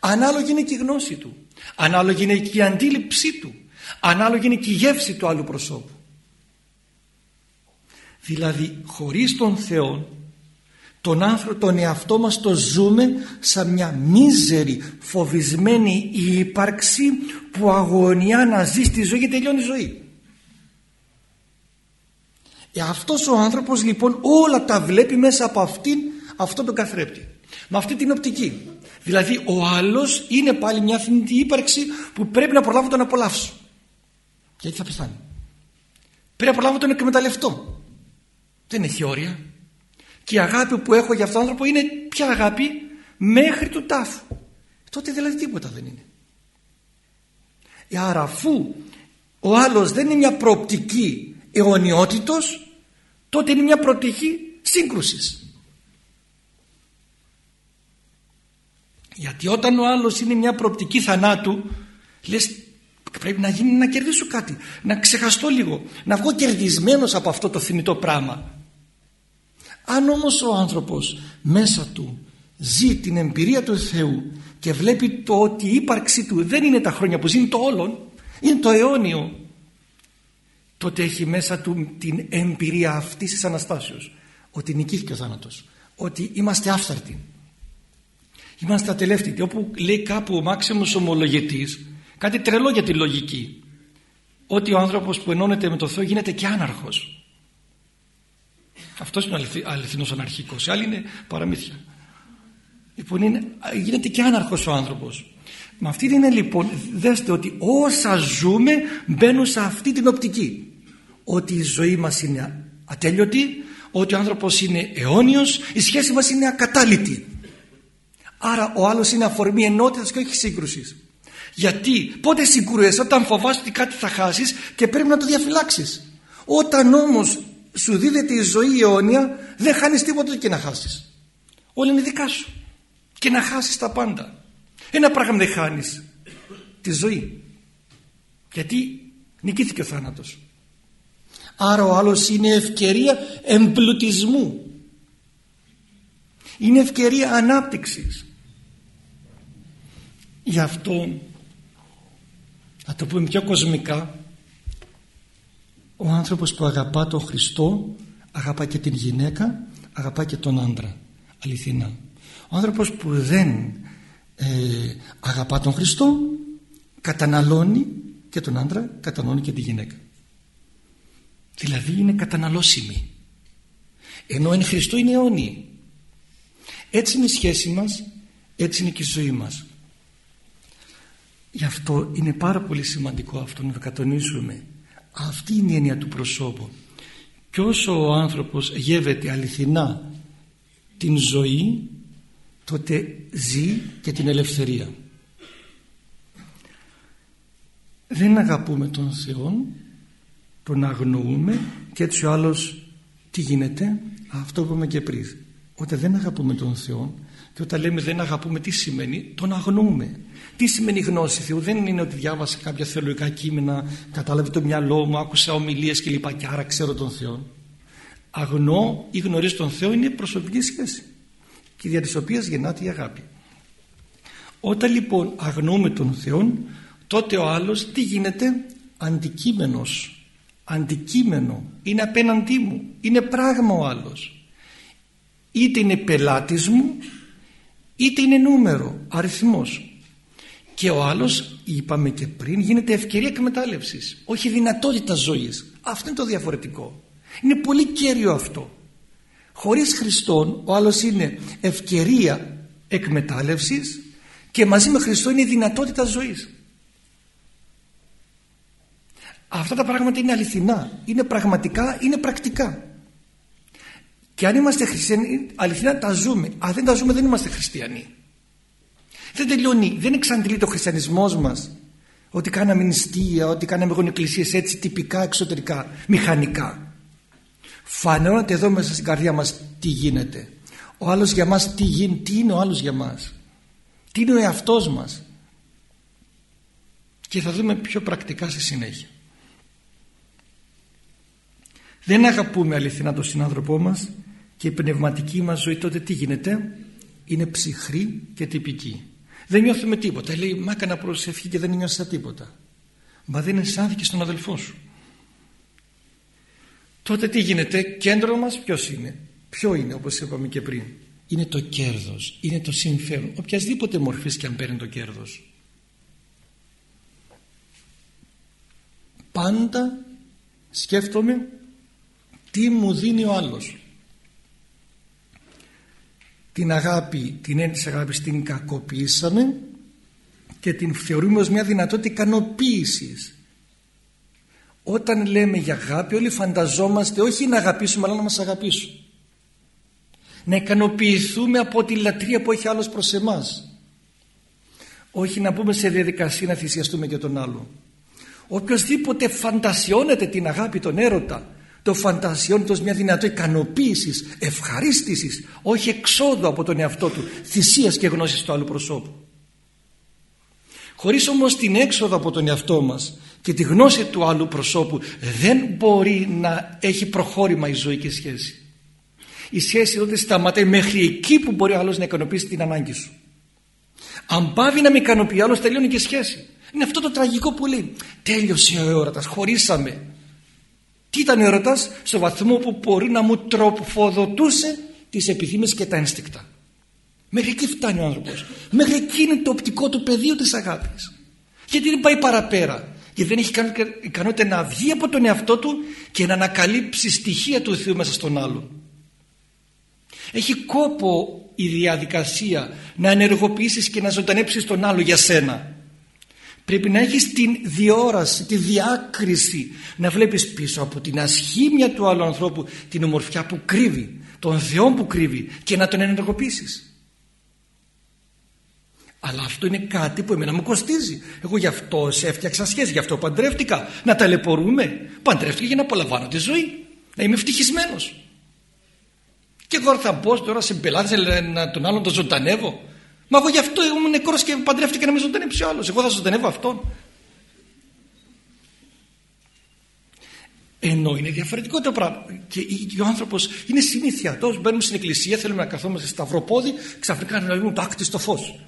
Ανάλογη είναι και η γνώση του. Ανάλογη είναι και η αντίληψή του. Ανάλογη είναι και η γεύση του άλλου προσώπου. Δηλαδή χωρίς τον Θεό τον άνθρωπο, τον εαυτό μας το ζούμε σαν μια μίζερη, φοβισμένη ύπαρξη που αγωνιά να ζει στη ζωή και τελειώνει η ζωή. Ε, αυτός ο άνθρωπος λοιπόν όλα τα βλέπει μέσα από αυτήν, αυτό τον καθρέπτη. Με αυτή την οπτική. Δηλαδή ο άλλος είναι πάλι μια θνητή ύπαρξη που πρέπει να προλάβω τον απολαύσω. Γιατί θα πεθάνει. Πρέπει να προλάβω τον εκμεταλλευτώ. Δεν έχει όρια. Και η αγάπη που έχω για αυτόν τον άνθρωπο είναι ποια αγάπη μέχρι του τάφου. Τότε δηλαδή τίποτα δεν είναι. Ε, άρα αφού ο άλλος δεν είναι μια προοπτική αιωνιότητος τότε είναι μια προοπτική σύγκρουσης. Γιατί όταν ο άλλος είναι μια προοπτική θανάτου λες πρέπει να γίνει να κερδίσω κάτι, να ξεχαστώ λίγο, να βγω κερδισμένος από αυτό το θνητό πράγμα. Αν όμως ο άνθρωπος μέσα του ζει την εμπειρία του Θεού και βλέπει το ότι η ύπαρξή του δεν είναι τα χρόνια που ζει, είναι το όλον, είναι το αιώνιο, τότε έχει μέσα του την εμπειρία αυτής της Αναστάσεως, ότι νικήθηκε ο θάνατος, ότι είμαστε άφθαρτοι, είμαστε ατελεύτητοι. Όπου λέει κάπου ο Μάξιμος ομολογητής, κάτι τρελό για τη λογική, ότι ο άνθρωπος που ενώνεται με το Θεό γίνεται και άναρχος. Αυτός είναι ο αληθινός αναρχικός. Οι άλλοι είναι παραμύθια. Λοιπόν, είναι, γίνεται και άναρχος ο άνθρωπος. Με αυτή την είναι λοιπόν, δέστε ότι όσα ζούμε μπαίνουν σε αυτή την οπτική. Ότι η ζωή μας είναι ατέλειωτη, ότι ο άνθρωπος είναι αιώνιος, η σχέση μας είναι ακατάλητη. Άρα ο άλλος είναι αφορμή ενότητας και όχι σύγκρουσης. Γιατί; Πότε συγκρούεσαι; Όταν φοβάσαι ότι κάτι θα χάσεις και πρέπει να το διαφυλάξεις. Όταν όμως σου δίδεται η ζωή αιώνια δεν χάνεις τίποτα και να χάσεις. Όλα είναι δικά σου. Και να χάσεις τα πάντα. Ένα πράγμα δεν χάνεις. Τη ζωή. Γιατί νικήθηκε ο θάνατος. Άρα ο άλλος είναι ευκαιρία εμπλουτισμού. Είναι ευκαιρία ανάπτυξης. Γι' αυτό να το πούμε πιο κοσμικά ο άνθρωπος που αγαπά τον Χριστό αγαπά και την γυναίκα αγαπά και τον άντρα. Αληθινά. Ο άνθρωπος που δεν ε, αγαπά τον Χριστό καταναλώνει και τον άντρα καταναλώνει και τη γυναίκα. Δηλαδή είναι καταναλώσιμη. Ενώ εν Χριστό είναι αιώνιοι. Έτσι είναι η σχέση μας έτσι είναι και η ζωή μας. Γι' αυτό είναι πάρα πολύ σημαντικό αυτό να το κατονίσουμε αυτή είναι η έννοια του προσώπου. Και όσο ο άνθρωπος γεύεται αληθινά την ζωή, τότε ζει και την ελευθερία. Δεν αγαπούμε τον Θεό, τον αγνοούμε και έτσι ο άλλος τι γίνεται, αυτό που είπαμε και πριν. Όταν δεν αγαπούμε τον Θεό και όταν λέμε δεν αγαπούμε τι σημαίνει, τον αγνοούμε. Τι σημαίνει γνώση Θεού, δεν είναι ότι διάβασα κάποια θεολογικά κείμενα, κατάλαβε το μυαλό μου, άκουσα ομιλίες κλπ. Και άρα ξέρω τον Θεό. Αγνώ ή γνωρίζει τον Θεό είναι προσωπική σχέση και δια της οποίας γεννάται η αγάπη. Όταν λοιπόν αγνοούμε τον Θεό, τότε ο άλλος τι γίνεται, αντικείμενος, αντικείμενο, είναι απέναντί μου, είναι πράγμα ο άλλος. Είτε είναι πελάτης μου, είτε είναι νούμερο, αριθμός. Και ο άλλος είπαμε και πριν γίνεται ευκαιρία εκμετάλλευσης όχι δυνατότητα ζωής. Αυτό είναι το διαφορετικό. Είναι πολύ κέριο αυτό. Χωρίς Χριστόν ο άλλος είναι ευκαιρία εκμετάλλευσης και μαζί με Χριστό είναι δυνατότητα ζωής. Αυτά τα πράγματα είναι αληθινά είναι πραγματικά, είναι πρακτικά και αν είμαστε χριστιανοί αληθινά τα ζούμε αν δεν τα ζούμε δεν είμαστε χριστιανοί δεν τελειώνει, δεν εξαντλεί ο χριστιανισμός μας ότι κάναμε νηστεία, ότι κάναμε γονικλησίες έτσι τυπικά εξωτερικά, μηχανικά. Φανερώνεται εδώ μέσα στην καρδιά μας τι γίνεται. Ο άλλος για μας τι γίνει, τι είναι ο άλλος για μας. Τι είναι ο εαυτός μας. Και θα δούμε πιο πρακτικά στη συνέχεια. Δεν αγαπούμε αληθινά τον συνάνθρωπό μας και η πνευματική μας ζωή τότε τι γίνεται; Είναι ψυχρή και τυπική. Δεν νιώθουμε τίποτα. Λέει, μα έκανα προσευχή και δεν νιώθεις τίποτα. Μα δεν αισθάνθηκε στον αδελφό σου. Τότε τι γίνεται, κέντρο μας ποιος είναι; ποιο είναι όπως είπαμε και πριν; Είναι το κέρδος είναι το συμφέρον οποιασδήποτε μορφής και αν παίρνει το κέρδος πάντα σκέφτομαι τι μου δίνει ο άλλος την αγάπη την έννοια της αγάπης την κακοποιήσαμε και την θεωρούμε ως μια δυνατότητα ικανοποίησης. όταν λέμε για αγάπη όλοι φανταζόμαστε όχι να αγαπήσουμε αλλά να μας αγαπήσουν. Να ικανοποιηθούμε από τη λατρεία που έχει άλλος προς εμάς. Όχι να μπούμε σε διαδικασία να θυσιαστούμε για τον άλλο οποιοδήποτε φαντασιώνεται την αγάπη τον έρωτα το φαντασιώνει ως μια δυνατότητα ικανοποίησης, ευχαρίστησης όχι εξόδου από τον εαυτό του θυσίας και γνώσης του άλλου προσώπου. Χωρίς όμως την έξοδο από τον εαυτό μας και τη γνώση του άλλου προσώπου δεν μπορεί να έχει προχώρημα η ζωή και η σχέση. Η σχέση τότε σταματάει μέχρι εκεί που μπορεί ο άλλος να ικανοποιήσει την ανάγκη σου. Αν πάβει να με ικανοποιεί άλλος τελειώνει και η σχέση. Είναι αυτό το τραγικό που λέει τέλειωσε ο έρωτας χωρίσαμε τι ήταν ο έρωτας στο βαθμό που μπορεί να μου τροφοδοτούσε τις επιθυμίες και τα ένστικτα. Μέχρι εκεί φτάνει ο άνθρωπος. Μέχρι εκεί είναι το οπτικό του πεδίο της αγάπης. Γιατί δεν πάει παραπέρα. Γιατί δεν έχει ικανότητα να βγει από τον εαυτό του και να ανακαλύψει στοιχεία του Θεού μέσα στον άλλο έχει κόπο η διαδικασία να ενεργοποιήσεις και να ζωντανέψεις τον άλλο για σένα πρέπει να έχεις την διόραση, τη διάκριση να βλέπεις πίσω από την ασχήμια του άλλου ανθρώπου την ομορφιά που κρύβει τον Θεό που κρύβει και να τον ενεργοποιήσεις αλλά αυτό είναι κάτι που εμένα μου κοστίζει. Εγώ γι' αυτό σε έφτιαξα σχέση, γι' αυτό παντρεύτηκα. Να ταλαιπωρούμε. Παντρεύτηκα για να απολαμβάνω τη ζωή. Να είμαι ευτυχισμένος. Και εγώ θα μπω τώρα σε πελάτες να τον άλλον τον ζωντανεύω. Μα εγώ γι' αυτό ήμουν νεκρός και παντρεύτηκα να με ζωντανέψει ο άλλος. Εγώ θα ζωντανεύω αυτόν. Ενώ είναι διαφορετικό το πράγμα. Και ο άνθρωπος είναι συνήθεια. Τόσο μπαίνουμε στην εκκλησία, θέλουμε να καθόμαστε σταυροπόδι, ξαφνικά να λέμε τάκτη στο φως.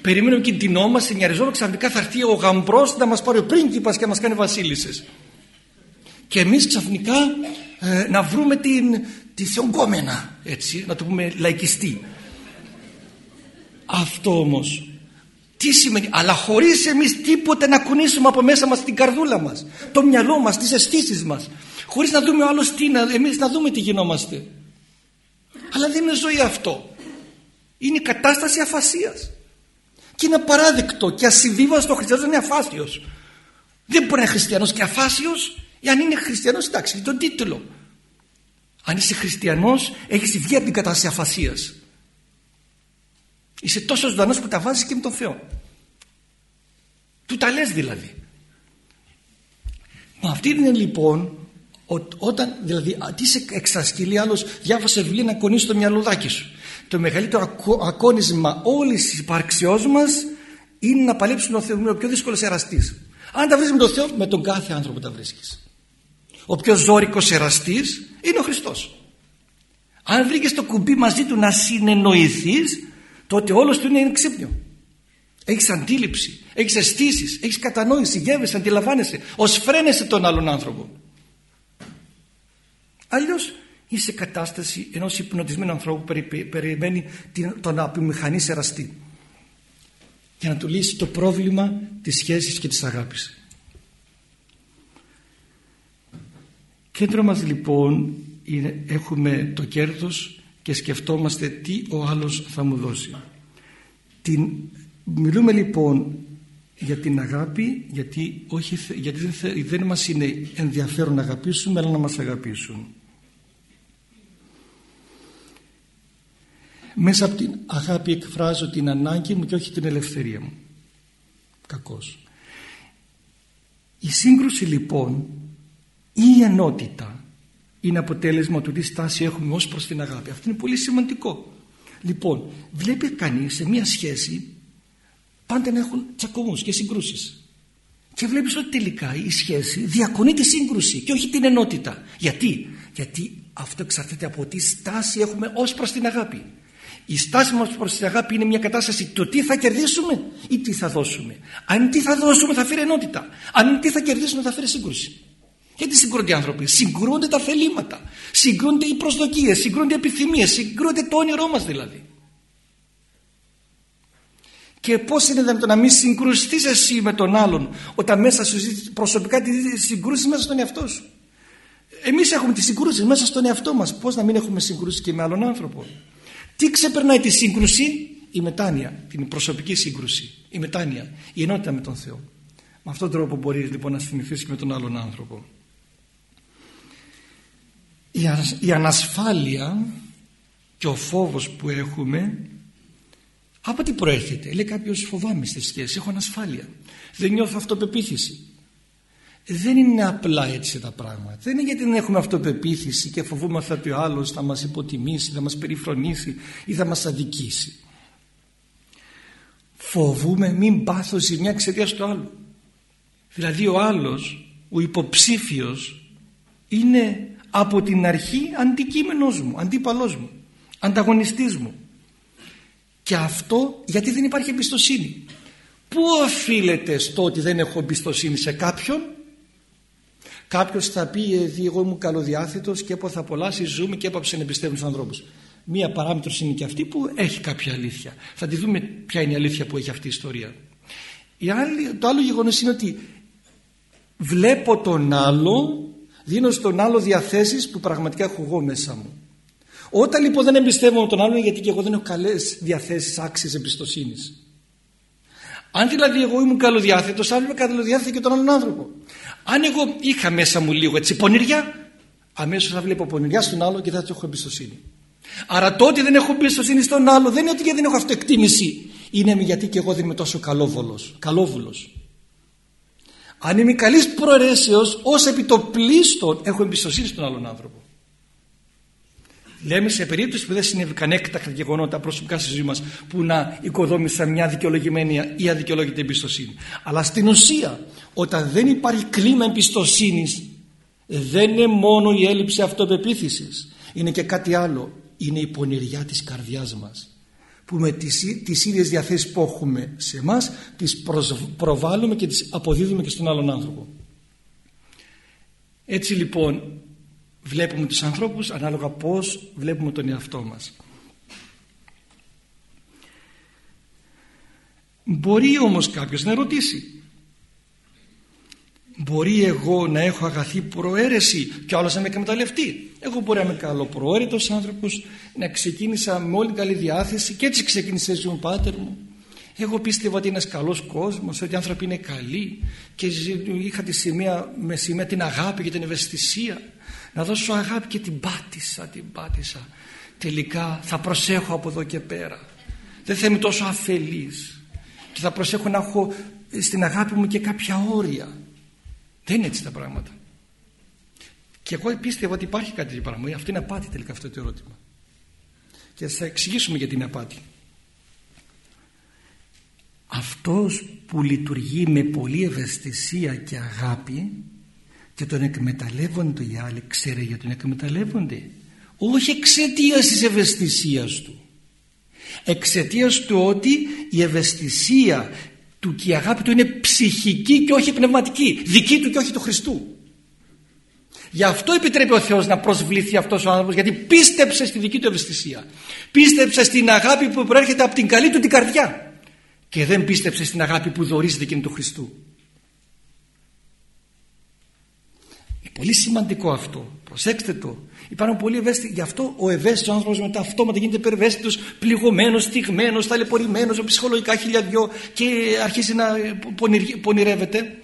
Περιμένουμε και ντυνόμαστε, νιαριζόμαστε, ξαφνικά θα έρθει ο γαμπρός να μας πάρει ο πρίγκιπας και να μας κάνει βασίλισσες. Και εμείς ξαφνικά ε, να βρούμε την, τη θεογκόμενα, έτσι, να το πούμε λαϊκιστή. Αυτό όμως τι σημαίνει, αλλά χωρίς εμείς τίποτε να κουνήσουμε από μέσα μας την καρδούλα μας, το μυαλό μας, τις αισθήσεις μας, χωρίς να δούμε ο άλλος τι, να, εμείς να δούμε τι γινόμαστε. Αλλά δεν είναι ζωή αυτό. Είναι κατάσταση αφασίας. Και είναι απαράδεκτο και ασυμβίβαστο ο χριστιανός είναι αφάσιος. Δεν μπορεί να είναι χριστιανός και αφάσιος, αν είναι χριστιανός εντάξει, τον τίτλο. Αν είσαι χριστιανός έχεις βγει από την κατάσταση αφασίας. Είσαι τόσο ζωντανός που τα βάζεις και με τον Θεό. Του τα λες δηλαδή. Μα αυτή είναι λοιπόν όταν δηλαδή τι σε εξασκηλεί άλλος διάβασε βιβλία να κονίσει το μυαλουδάκι σου. Το μεγαλύτερο ακόνισμα όλης της υπάρξεώς μας είναι να παλέψουμε τον Θεό. Είναι ο πιο δύσκολος εραστής. Αν τα βρίσκεις με τον Θεό, με τον κάθε άνθρωπο τα βρίσκεις. Ο πιο ζώρικος εραστής είναι ο Χριστός. Αν βρήκες το κουμπί μαζί του να συνεννοηθείς τότε όλος του είναι ξύπνιο. Έχεις αντίληψη, έχεις αισθήσεις, έχεις κατανόηση, γεύεσαι, αντιλαμβάνεσαι, ως φρένεσαι τον άλλον άνθρωπο. Αλλιώς είσαι σε κατάσταση ενός υπνοτισμένου ανθρώπου που περιμένει τον απομηχανή εραστή για να του λύσει το πρόβλημα της σχέσης και της αγάπης. Κέντρο μας λοιπόν είναι, έχουμε το κέρδος και σκεφτόμαστε τι ο άλλος θα μου δώσει. Την, μιλούμε λοιπόν για την αγάπη γιατί, όχι, γιατί δεν, δεν μας είναι ενδιαφέρον να αγαπήσουμε αλλά να μας αγαπήσουν. Μέσα από την αγάπη εκφράζω την ανάγκη μου και όχι την ελευθερία μου. Κακός. Η σύγκρουση λοιπόν ή η ενότητα είναι αποτέλεσμα του τι στάση έχουμε ως προς την αγάπη. Αυτό είναι πολύ σημαντικό. Λοιπόν, βλέπει κανείς σε μια σχέση πάντα να έχουν τσακωμούς και συγκρούσεις. Και βλέπεις ότι τελικά η σχέση διακονεί τη σύγκρουση και όχι την ενότητα. Γιατί; Γιατί αυτό εξαρτάται από τι στάση έχουμε ως προς την αγάπη. Η στάση μας προς την αγάπη είναι μια κατάσταση το τι θα κερδίσουμε ή τι θα δώσουμε. Αν τι θα δώσουμε θα φέρει ενότητα. Αν τι θα κερδίσουμε θα φέρει σύγκρουση. Γιατί συγκρούνται οι άνθρωποι; Συγκρούνται τα θελήματα. Συγκρούνται οι προσδοκίες. Συγκρούνται οι επιθυμίες. Συγκρούνται το όνειρό μας δηλαδή. Και πώς είναι δυνατόν να μην συγκρουστείς εσύ με τον άλλον όταν μέσα σου προσωπικά τη συγκρούσει μέσα στον εαυτό σου; Εμείς έχουμε τη συγκρούση μέσα στον εαυτό μας. Πώς να μην έχουμε συγκρούσει και με άλλον άνθρωπο; Τι ξεπερνάει τη σύγκρουση, η μετάνοια, την προσωπική σύγκρουση, η μετάνοια, η ενότητα με τον Θεό. Με αυτόν τον τρόπο μπορεί λοιπόν να συνηθίσει με τον άλλον άνθρωπο. Η ανασφάλεια και ο φόβος που έχουμε από τι προέρχεται; Λέει κάποιος φοβάμαι στη σχέση, έχω ανασφάλεια. Δεν νιώθω αυτοπεποίθηση. Δεν είναι απλά έτσι τα πράγματα. Δεν είναι γιατί δεν έχουμε αυτοπεποίθηση και φοβούμαστε ότι ο άλλος θα μας υποτιμήσει, θα μας περιφρονήσει ή θα μας αδικήσει. Φοβούμε μην πάθω ζημιά εξαιτίας του άλλου. Δηλαδή ο άλλος, ο υποψήφιος είναι από την αρχή αντικείμενος μου, αντίπαλός μου, ανταγωνιστής μου. Και αυτό γιατί δεν υπάρχει εμπιστοσύνη. Πού οφείλεται στο ότι δεν έχω εμπιστοσύνη σε κάποιον; Κάποιος θα πει «Ε, εγώ ήμουν καλοδιάθετος και έπαθα πολλά, ζούμε και έπαψε να εμπιστεύουν τους ανθρώπους. Μία παράμετρος είναι και αυτή που έχει κάποια αλήθεια. Θα τη δούμε ποια είναι η αλήθεια που έχει αυτή η ιστορία. Η άλλη, το άλλο γεγονός είναι ότι βλέπω τον άλλο, δίνω στον άλλο διαθέσεις που πραγματικά έχω εγώ μέσα μου. Όταν λοιπόν δεν εμπιστεύομαι τον άλλον γιατί και εγώ δεν έχω καλές διαθέσεις άξιες εμπιστοσύνης. Αν δηλαδή εγώ ήμουν καλοδιάθετος, άλλο είμαι καλοδιάθετο και τον άλλον άνθρωπο. Αν εγώ είχα μέσα μου λίγο έτσι πονηριά, αμέσως θα βλέπω πονηριά στον άλλο και θα του έχω εμπιστοσύνη. Άρα το ότι δεν έχω εμπιστοσύνη στον άλλο δεν είναι ότι δεν έχω αυτοεκτίμηση. Είναι γιατί και εγώ δεν είμαι τόσο καλόβολος, καλόβουλος. Αν είμαι καλής προαιρέσεως, ως επιτοπλίστων έχω εμπιστοσύνη στον άλλον άνθρωπο. Λέμε σε περίπτωση που δεν συνέβηκαν έκτακτα γεγονότα προσωπικά στη ζωή μας που να οικοδόμησαν μια δικαιολογημένη ή αδικαιολόγητη εμπιστοσύνη. Αλλά στην ουσία, όταν δεν υπάρχει κλίμα εμπιστοσύνης, δεν είναι μόνο η έλλειψη αυτοπεποίθησης. Είναι και κάτι άλλο. Είναι η πονηριά της καρδιάς μας. Που με τις, τις ίδιες διαθέσεις που έχουμε σε εμάς τις προβάλλουμε και τις αποδίδουμε και στον άλλον άνθρωπο. Έτσι λοιπόν βλέπουμε τους ανθρώπους ανάλογα πώς βλέπουμε τον εαυτό μας. Μπορεί όμως κάποιος να ρωτήσει Μπορεί εγώ να έχω αγαθή προαίρεση και άλλος να με εκμεταλλευτεί. Εγώ μπορεί να είμαι καλοπροαίρετος άνθρωπος, να ξεκίνησα με όλη καλή διάθεση και έτσι ξεκίνησε η ζωή μου πάτερ μου. Εγώ πίστευα ότι είναι ένας καλός κόσμος, ότι οι άνθρωποι είναι καλοί και είχα τη σημεία, με σημεία την αγάπη και την ευαισθησία να δώσω αγάπη και την πάτησα, την πάτησα. Τελικά θα προσέχω από εδώ και πέρα. Δεν θα είμαι τόσο αφελής και θα προσέχω να έχω στην αγάπη μου και κάποια όρια. Δεν είναι έτσι τα πράγματα. Και εγώ πίστευα ότι υπάρχει κάτι τέτοιο πράγμα. Αυτό είναι απάτη τελικά αυτό το ερώτημα. Και θα εξηγήσουμε γιατί είναι απάτη. Αυτός που λειτουργεί με πολλή ευαισθησία και αγάπη και τον εκμεταλλεύονται οι άλλοι ξέρει γιατί τον εκμεταλλεύονται όχι εξαιτίας της ευαισθησίας του εξαιτίας του ότι η ευαισθησία του και η αγάπη του είναι ψυχική και όχι πνευματική δική του και όχι του Χριστού Γι' αυτό επιτρέπει ο Θεός να προσβληθεί αυτός ο άνθρωπος γιατί πίστεψε στη δική του ευαισθησία. Πίστεψε στην αγάπη που προέρχεται από την καλή του την καρδιά και δεν πίστεψε στην αγάπη που δορίζεται εκείνη του Χριστού. Πολύ σημαντικό αυτό. Προσέξτε το. Υπάρχουν πολλοί ευαίσθητοι. Γι' αυτό ο ευαίσθητος άνθρωπος μετά αυτόματα γίνεται υπερβαίσθητο, πληγωμένος, στιγμένος, ταλαιπωρημένος, ψυχολογικά χιλιαδιό και αρχίζει να πονηρεύεται.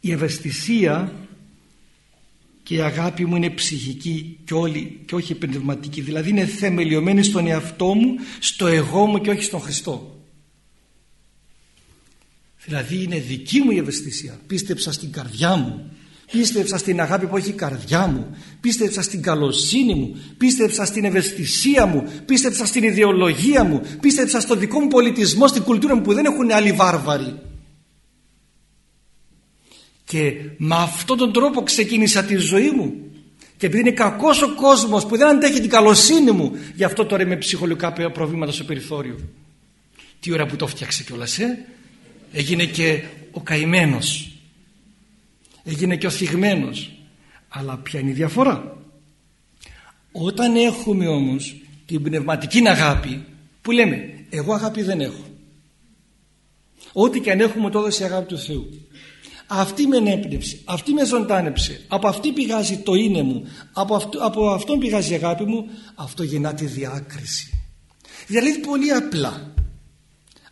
Η ευαισθησία και η αγάπη μου είναι ψυχική και, όλη, και όχι πνευματική. Δηλαδή είναι θεμελιωμένη στον εαυτό μου, στο εγώ μου και όχι στον Χριστό. Δηλαδή είναι δική μου η ευαισθησία. Πίστεψα στην καρδιά μου Πίστεψα στην αγάπη που έχει η καρδιά μου. Πίστεψα στην καλοσύνη μου. Πίστεψα στην ευαισθησία μου. Πίστεψα στην ιδεολογία μου. Πίστεψα στο δικό μου πολιτισμό, στην κουλτούρα μου που δεν έχουν άλλοι βάρβαροι. Και με αυτόν τον τρόπο ξεκίνησα τη ζωή μου. Και επειδή είναι κακός ο κόσμος που δεν αντέχει την καλοσύνη μου, γι' αυτό τώρα είμαι ψυχολογικά προβλήματα στο περιθώριο. Τι ώρα που το φτιάξε κιόλας, ε; Έγινε και ο καημένος έγινε και ο θυγμένος. Αλλά ποια είναι η διαφορά; Όταν έχουμε όμως την πνευματική αγάπη που λέμε εγώ αγάπη δεν έχω ό,τι και αν έχουμε το έδωσε η αγάπη του Θεού. Αυτή με ενέπνευσε, αυτή με ζωντάνεψε από αυτή πηγάζει το είναι μου από, αυτό, από αυτόν πηγάζει η αγάπη μου αυτό γεννά τη διάκριση. Δηλαδή πολύ απλά.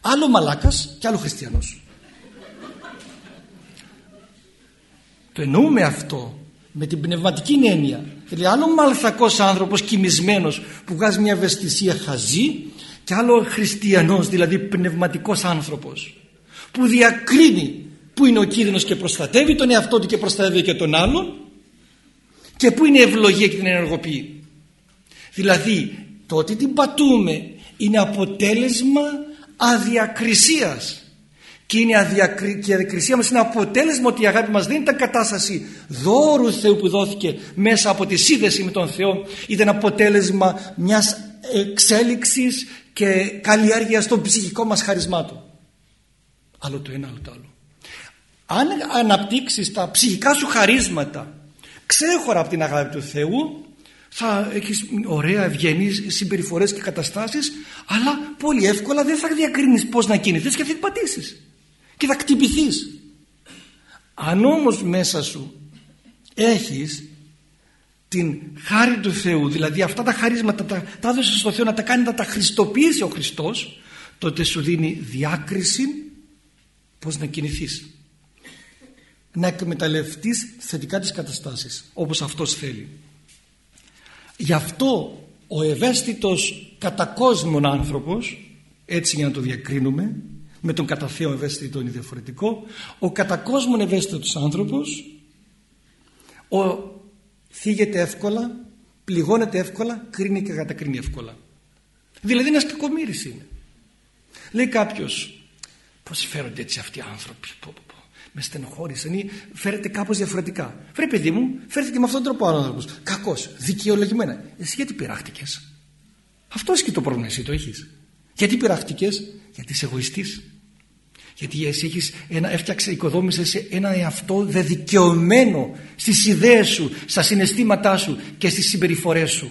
Άλλο μαλάκας και άλλο χριστιανός το εννοούμε αυτό με την πνευματική έννοια. Δηλαδή άλλο μαλθακός άνθρωπος κοιμισμένος που βγάζει μια ευαισθησία χαζή και άλλο χριστιανός δηλαδή πνευματικός άνθρωπος που διακρίνει που είναι ο κίνδυνος και προστατεύει τον εαυτό του και προστατεύει και τον άλλον και που είναι η ευλογία και την ενεργοποιεί. Δηλαδή το ότι την πατούμε είναι αποτέλεσμα αδιακρισίας και, είναι αδιακρι... και η αδιακρισία μας είναι αποτέλεσμα ότι η αγάπη μας δεν ήταν κατάσταση δώρου Θεού που δόθηκε μέσα από τη σύνδεση με τον Θεό. Ήταν αποτέλεσμα μιας εξέλιξης και καλλιέργειας των ψυχικών μας χαρισμάτων. Άλλο το ένα άλλο το άλλο. Αν αναπτύξεις τα ψυχικά σου χαρίσματα ξέχωρα από την αγάπη του Θεού θα έχεις ωραία ευγενείς συμπεριφορές και καταστάσεις αλλά πολύ εύκολα δεν θα διακρίνεις πώς να κινηθείς και θα πατήσεις και θα κτυπηθείς αν όμως μέσα σου έχεις την χάρη του Θεού δηλαδή αυτά τα χαρίσματα τα, τα έδωσες στο Θεό να τα κάνει να τα χριστοποιήσει ο Χριστός τότε σου δίνει διάκριση πώς να κινηθείς. Να εκμεταλλευτείς θετικά τις καταστάσεις όπως αυτός θέλει. Γι' αυτό ο ευαίσθητος κατά κόσμον άνθρωπος έτσι για να το διακρίνουμε με τον κατά Θεό ευαίσθητο είναι διαφορετικό. Ο κατά κόσμον ευαίσθητος άνθρωπος ο θίγεται εύκολα πληγώνεται εύκολα κρίνει και κατακρίνει εύκολα. Δηλαδή ένας κακομύρης είναι. Λέει κάποιος πως φέρονται έτσι αυτοί οι άνθρωποι πω, πω, πω. με στενοχώρησαν ή φέρεται κάπως διαφορετικά βρε παιδί μου φέρθηκε με αυτόν τον τρόπο ο άνθρωπος κακός, δικαιολογημένα εσύ γιατί πειράχτηκες αυτό και το πρόβλημα εσύ το έχεις γιατί πειράχτηκες γιατί είσαι εγωιστής γιατί εσύ έχεις ένα, έφτιαξε, οικοδόμησες ένα εαυτό δεδικαιωμένο στις ιδέες σου, στα συναισθήματά σου και στις συμπεριφορές σου.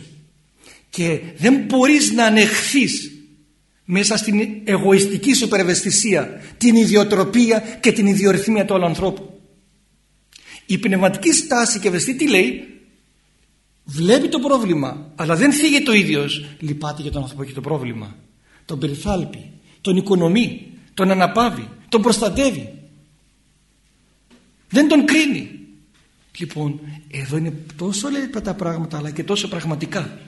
Και δεν μπορείς να ανεχθείς μέσα στην εγωιστική σου υπερευαισθησία την ιδιοτροπία και την ιδιορυθμία του άλλου ανθρώπου. Η πνευματική στάση και ευαισθή τι λέει; Βλέπει το πρόβλημα αλλά δεν φύγει το ίδιος λυπάται για τον άνθρωπο και το πρόβλημα τον περιθάλπει, τον οικονομεί τον αναπάβει τον προστατεύει. Δεν τον κρίνει. Λοιπόν εδώ είναι τόσο λεπτά τα πράγματα αλλά και τόσο πραγματικά.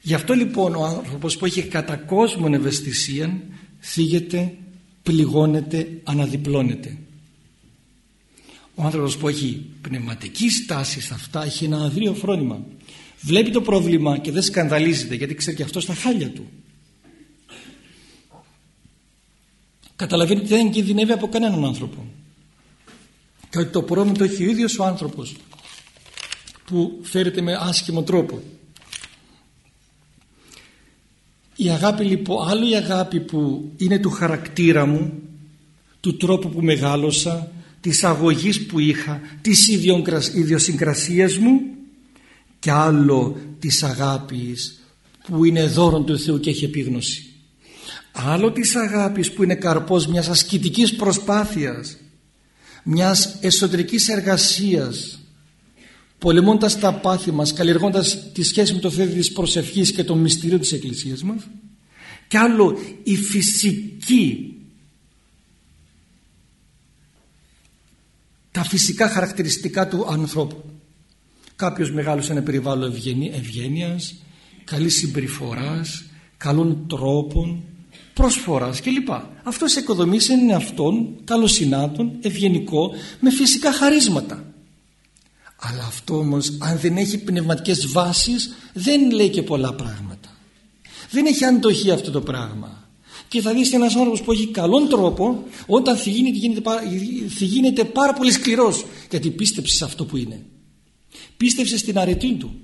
Γι' αυτό λοιπόν ο άνθρωπος που έχει κατά κόσμον ευαισθησία θίγεται, πληγώνεται, αναδιπλώνεται. Ο άνθρωπος που έχει πνευματική στάση σε αυτά έχει ένα αδρείο φρόνημα. Βλέπει το πρόβλημα και δεν σκανδαλίζεται γιατί ξέρει και αυτό στα χάλια του καταλαβαίνει ότι δεν κινδυνεύει από κανέναν άνθρωπο. Και ότι το πρόβλημα το έχει ο ίδιος ο άνθρωπος που φέρεται με άσχημο τρόπο. Η αγάπη λοιπόν άλλο η αγάπη που είναι του χαρακτήρα μου του τρόπου που μεγάλωσα της αγωγής που είχα της ιδιοσυγκρασίας μου και άλλο της αγάπης που είναι δώρον του Θεού και έχει επίγνωση άλλο της αγάπης που είναι καρπός μιας ασκητικής προσπάθειας μιας εσωτερικής εργασίας πολεμώντας τα πάθη μας καλλιεργώντας τη σχέση με το Θεό της προσευχής και το μυστήριο της Εκκλησίας μας. Και άλλο η φυσική τα φυσικά χαρακτηριστικά του ανθρώπου. Κάποιος μεγάλος ένα περιβάλλον ευγένειας καλής συμπεριφοράς καλών τρόπων προσφοράς κλπ. Αυτός οικοδομήσει είναι αυτόν καλοσυνάτων, ευγενικό, με φυσικά χαρίσματα. Αλλά αυτό όμως αν δεν έχει πνευματικές βάσεις δεν λέει και πολλά πράγματα. Δεν έχει αντοχή αυτό το πράγμα. Και θα δεις ένας άνθρωπος που έχει καλόν τρόπο όταν θυγίνεται γίνεται, γίνεται πάρα πολύ σκληρός γιατί πίστεψε σε αυτό που είναι. Πίστεψε στην αρετή του.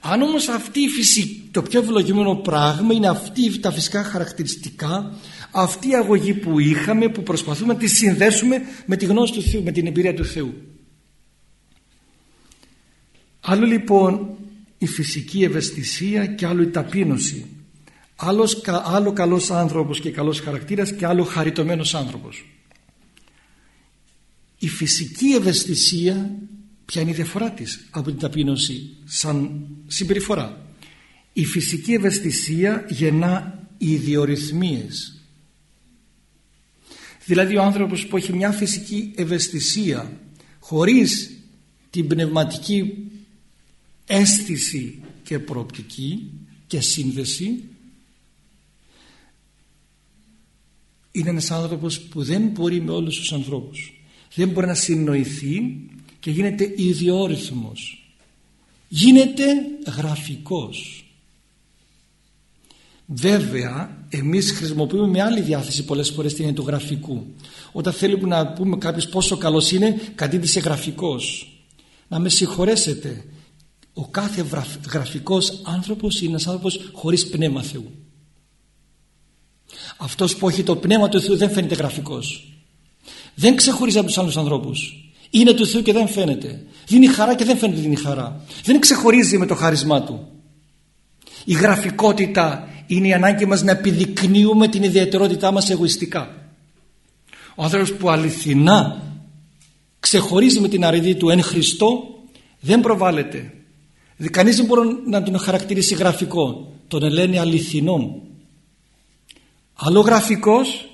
Αν όμως αυτή η φυσική, το πιο ευλογημένο πράγμα είναι αυτή τα φυσικά χαρακτηριστικά, αυτή η αγωγή που είχαμε, που προσπαθούμε να τη συνδέσουμε με τη γνώση του Θεού, με την εμπειρία του Θεού. Άλλο λοιπόν η φυσική ευαισθησία και άλλο η ταπείνωση. Άλλος, άλλο καλός άνθρωπος και καλός χαρακτήρας και άλλο χαριτωμένος άνθρωπος. Η φυσική ευαισθησία ποια είναι η διαφορά της από την ταπείνωση σαν συμπεριφορά. Η φυσική ευαισθησία γεννά ιδιορυθμίες. Δηλαδή ο άνθρωπος που έχει μια φυσική ευαισθησία χωρίς την πνευματική αίσθηση και προοπτική και σύνδεση είναι ένας άνθρωπος που δεν μπορεί με όλους τους ανθρώπους δεν μπορεί να συνοηθεί και γίνεται ιδιόρυθμος γίνεται γραφικός. Βέβαια εμείς χρησιμοποιούμε με άλλη διάθεση πολλές φορές την του γραφικού. Όταν θέλουμε να πούμε κάποιος πόσο καλός είναι κατήντησε γραφικός. Να με συγχωρέσετε ο κάθε γραφικός άνθρωπος είναι ένας άνθρωπος χωρίς πνεύμα Θεού. Αυτός που έχει το πνεύμα του Θεού δεν φαίνεται γραφικός. Δεν ξεχωρίζει από τους άλλους ανθρώπους είναι του Θεού και δεν φαίνεται. Δίνει χαρά και δεν φαίνεται ότι δίνει χαρά. Δεν ξεχωρίζει με το χάρισμά του. Η γραφικότητα είναι η ανάγκη μας να επιδεικνύουμε την ιδιαιτερότητά μας εγωιστικά. Ο άνθρωπος που αληθινά ξεχωρίζει με την αρετή του εν Χριστώ δεν προβάλλεται. Κανείς δεν μπορεί να τον χαρακτηρίσει γραφικό. Τον ελένη αληθινό άλλο γραφικός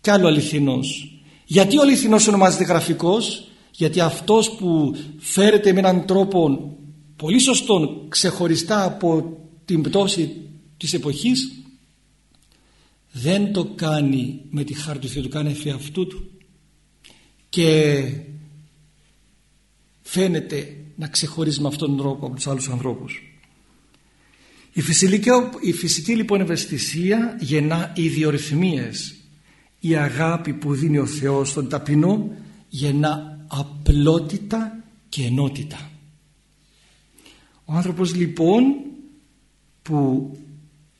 και άλλο αληθινός. Γιατί ο αληθινός ονομάζεται γραφικός; Γιατί αυτός που φέρεται με έναν τρόπο πολύ σωστό ξεχωριστά από την πτώση της εποχής δεν το κάνει με τη χάρη του Θεού, το κάνει εφ' αυτού του και φαίνεται να ξεχωρίζει με αυτόν τον τρόπο από τους άλλους ανθρώπους. Η φυσική, η φυσική λοιπόν ευαισθησία γεννά ιδιορυθμίες. Η αγάπη που δίνει ο Θεός στον ταπεινό γεννά απλότητα και ενότητα. Ο άνθρωπος λοιπόν που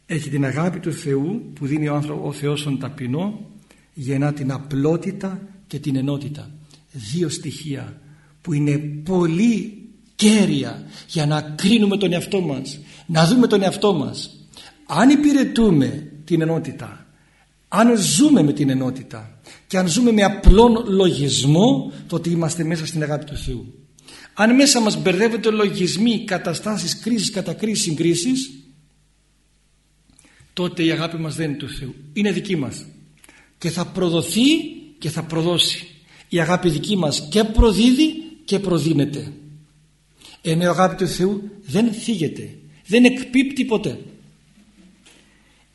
έχει την αγάπη του Θεού που δίνει ο, άνθρωπο, ο Θεός στον ταπεινό γεννά την απλότητα και την ενότητα. Δύο στοιχεία που είναι πολύ κέρια για να κρίνουμε τον εαυτό μας να δούμε τον εαυτό μας αν υπηρετούμε την ενότητα αν ζούμε με την ενότητα και αν ζούμε με απλόν λογισμό τότε είμαστε μέσα στην αγάπη του Θεού. Αν μέσα μας μπερδεύεται λογισμοί καταστάσεις κρίσης κατακρίσεις συγκρίσεις τότε η αγάπη μας δεν είναι του Θεού. Είναι δική μας. Και θα προδοθεί και θα προδώσει. Η αγάπη δική μας και προδίδει και προδίνεται. Ενώ η αγάπη του Θεού δεν θίγεται δεν εκπίπτει ποτέ.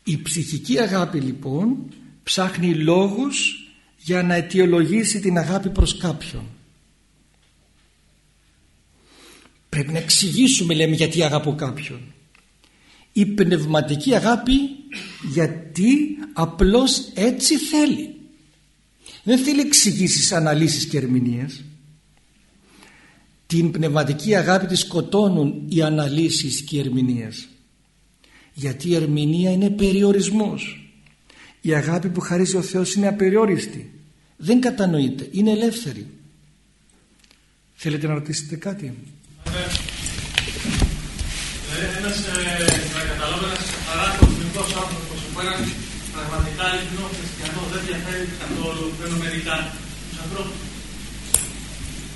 Η ψυχική αγάπη λοιπόν ψάχνει λόγους για να αιτιολογήσει την αγάπη προς κάποιον. Πρέπει να εξηγήσουμε λέμε γιατί αγαπώ κάποιον. Η πνευματική αγάπη γιατί απλώς έτσι θέλει. Δεν θέλει εξηγήσεις, αναλύσεις και ερμηνείες. Την πνευματική αγάπη τη σκοτώνουν οι αναλύσεις και οι ερμηνείες. Γιατί η ερμηνεία είναι περιορισμός η αγάπη που χαρίζει ο Θεός είναι απεριόριστη δεν κατανοείται, είναι ελεύθερη θέλετε να ρωτήσετε κάτι; Δηλαδή ένας να καταλάβω ένας χαράκος άνθρωπος που έναν πραγματικά αληθινό χριστιανός δεν διαφέρει καθόλου φαινομενικά τους ανθρώπους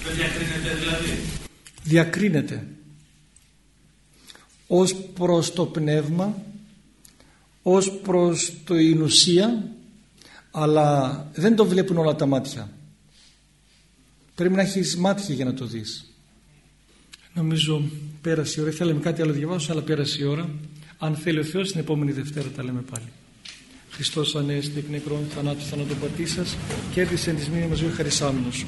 δεν διακρίνεται δηλαδή. Διακρίνεται. Ως προς το πνεύμα, ως προς το ουσία, αλλά δεν το βλέπουν όλα τα μάτια. Πρέπει να έχεις μάτια για να το δεις. Νομίζω πέρασε η ώρα. Θέλαμε κάτι άλλο διαβάσω, αλλά πέρασε η ώρα. Αν θέλει ο Θεός, την επόμενη Δευτέρα τα λέμε πάλι. Χριστός ανέστη εκ νεκρών θανάτου θανάτου πατήσας, κέρδισε εν της μήνυμας ζωή χαρισάμενος.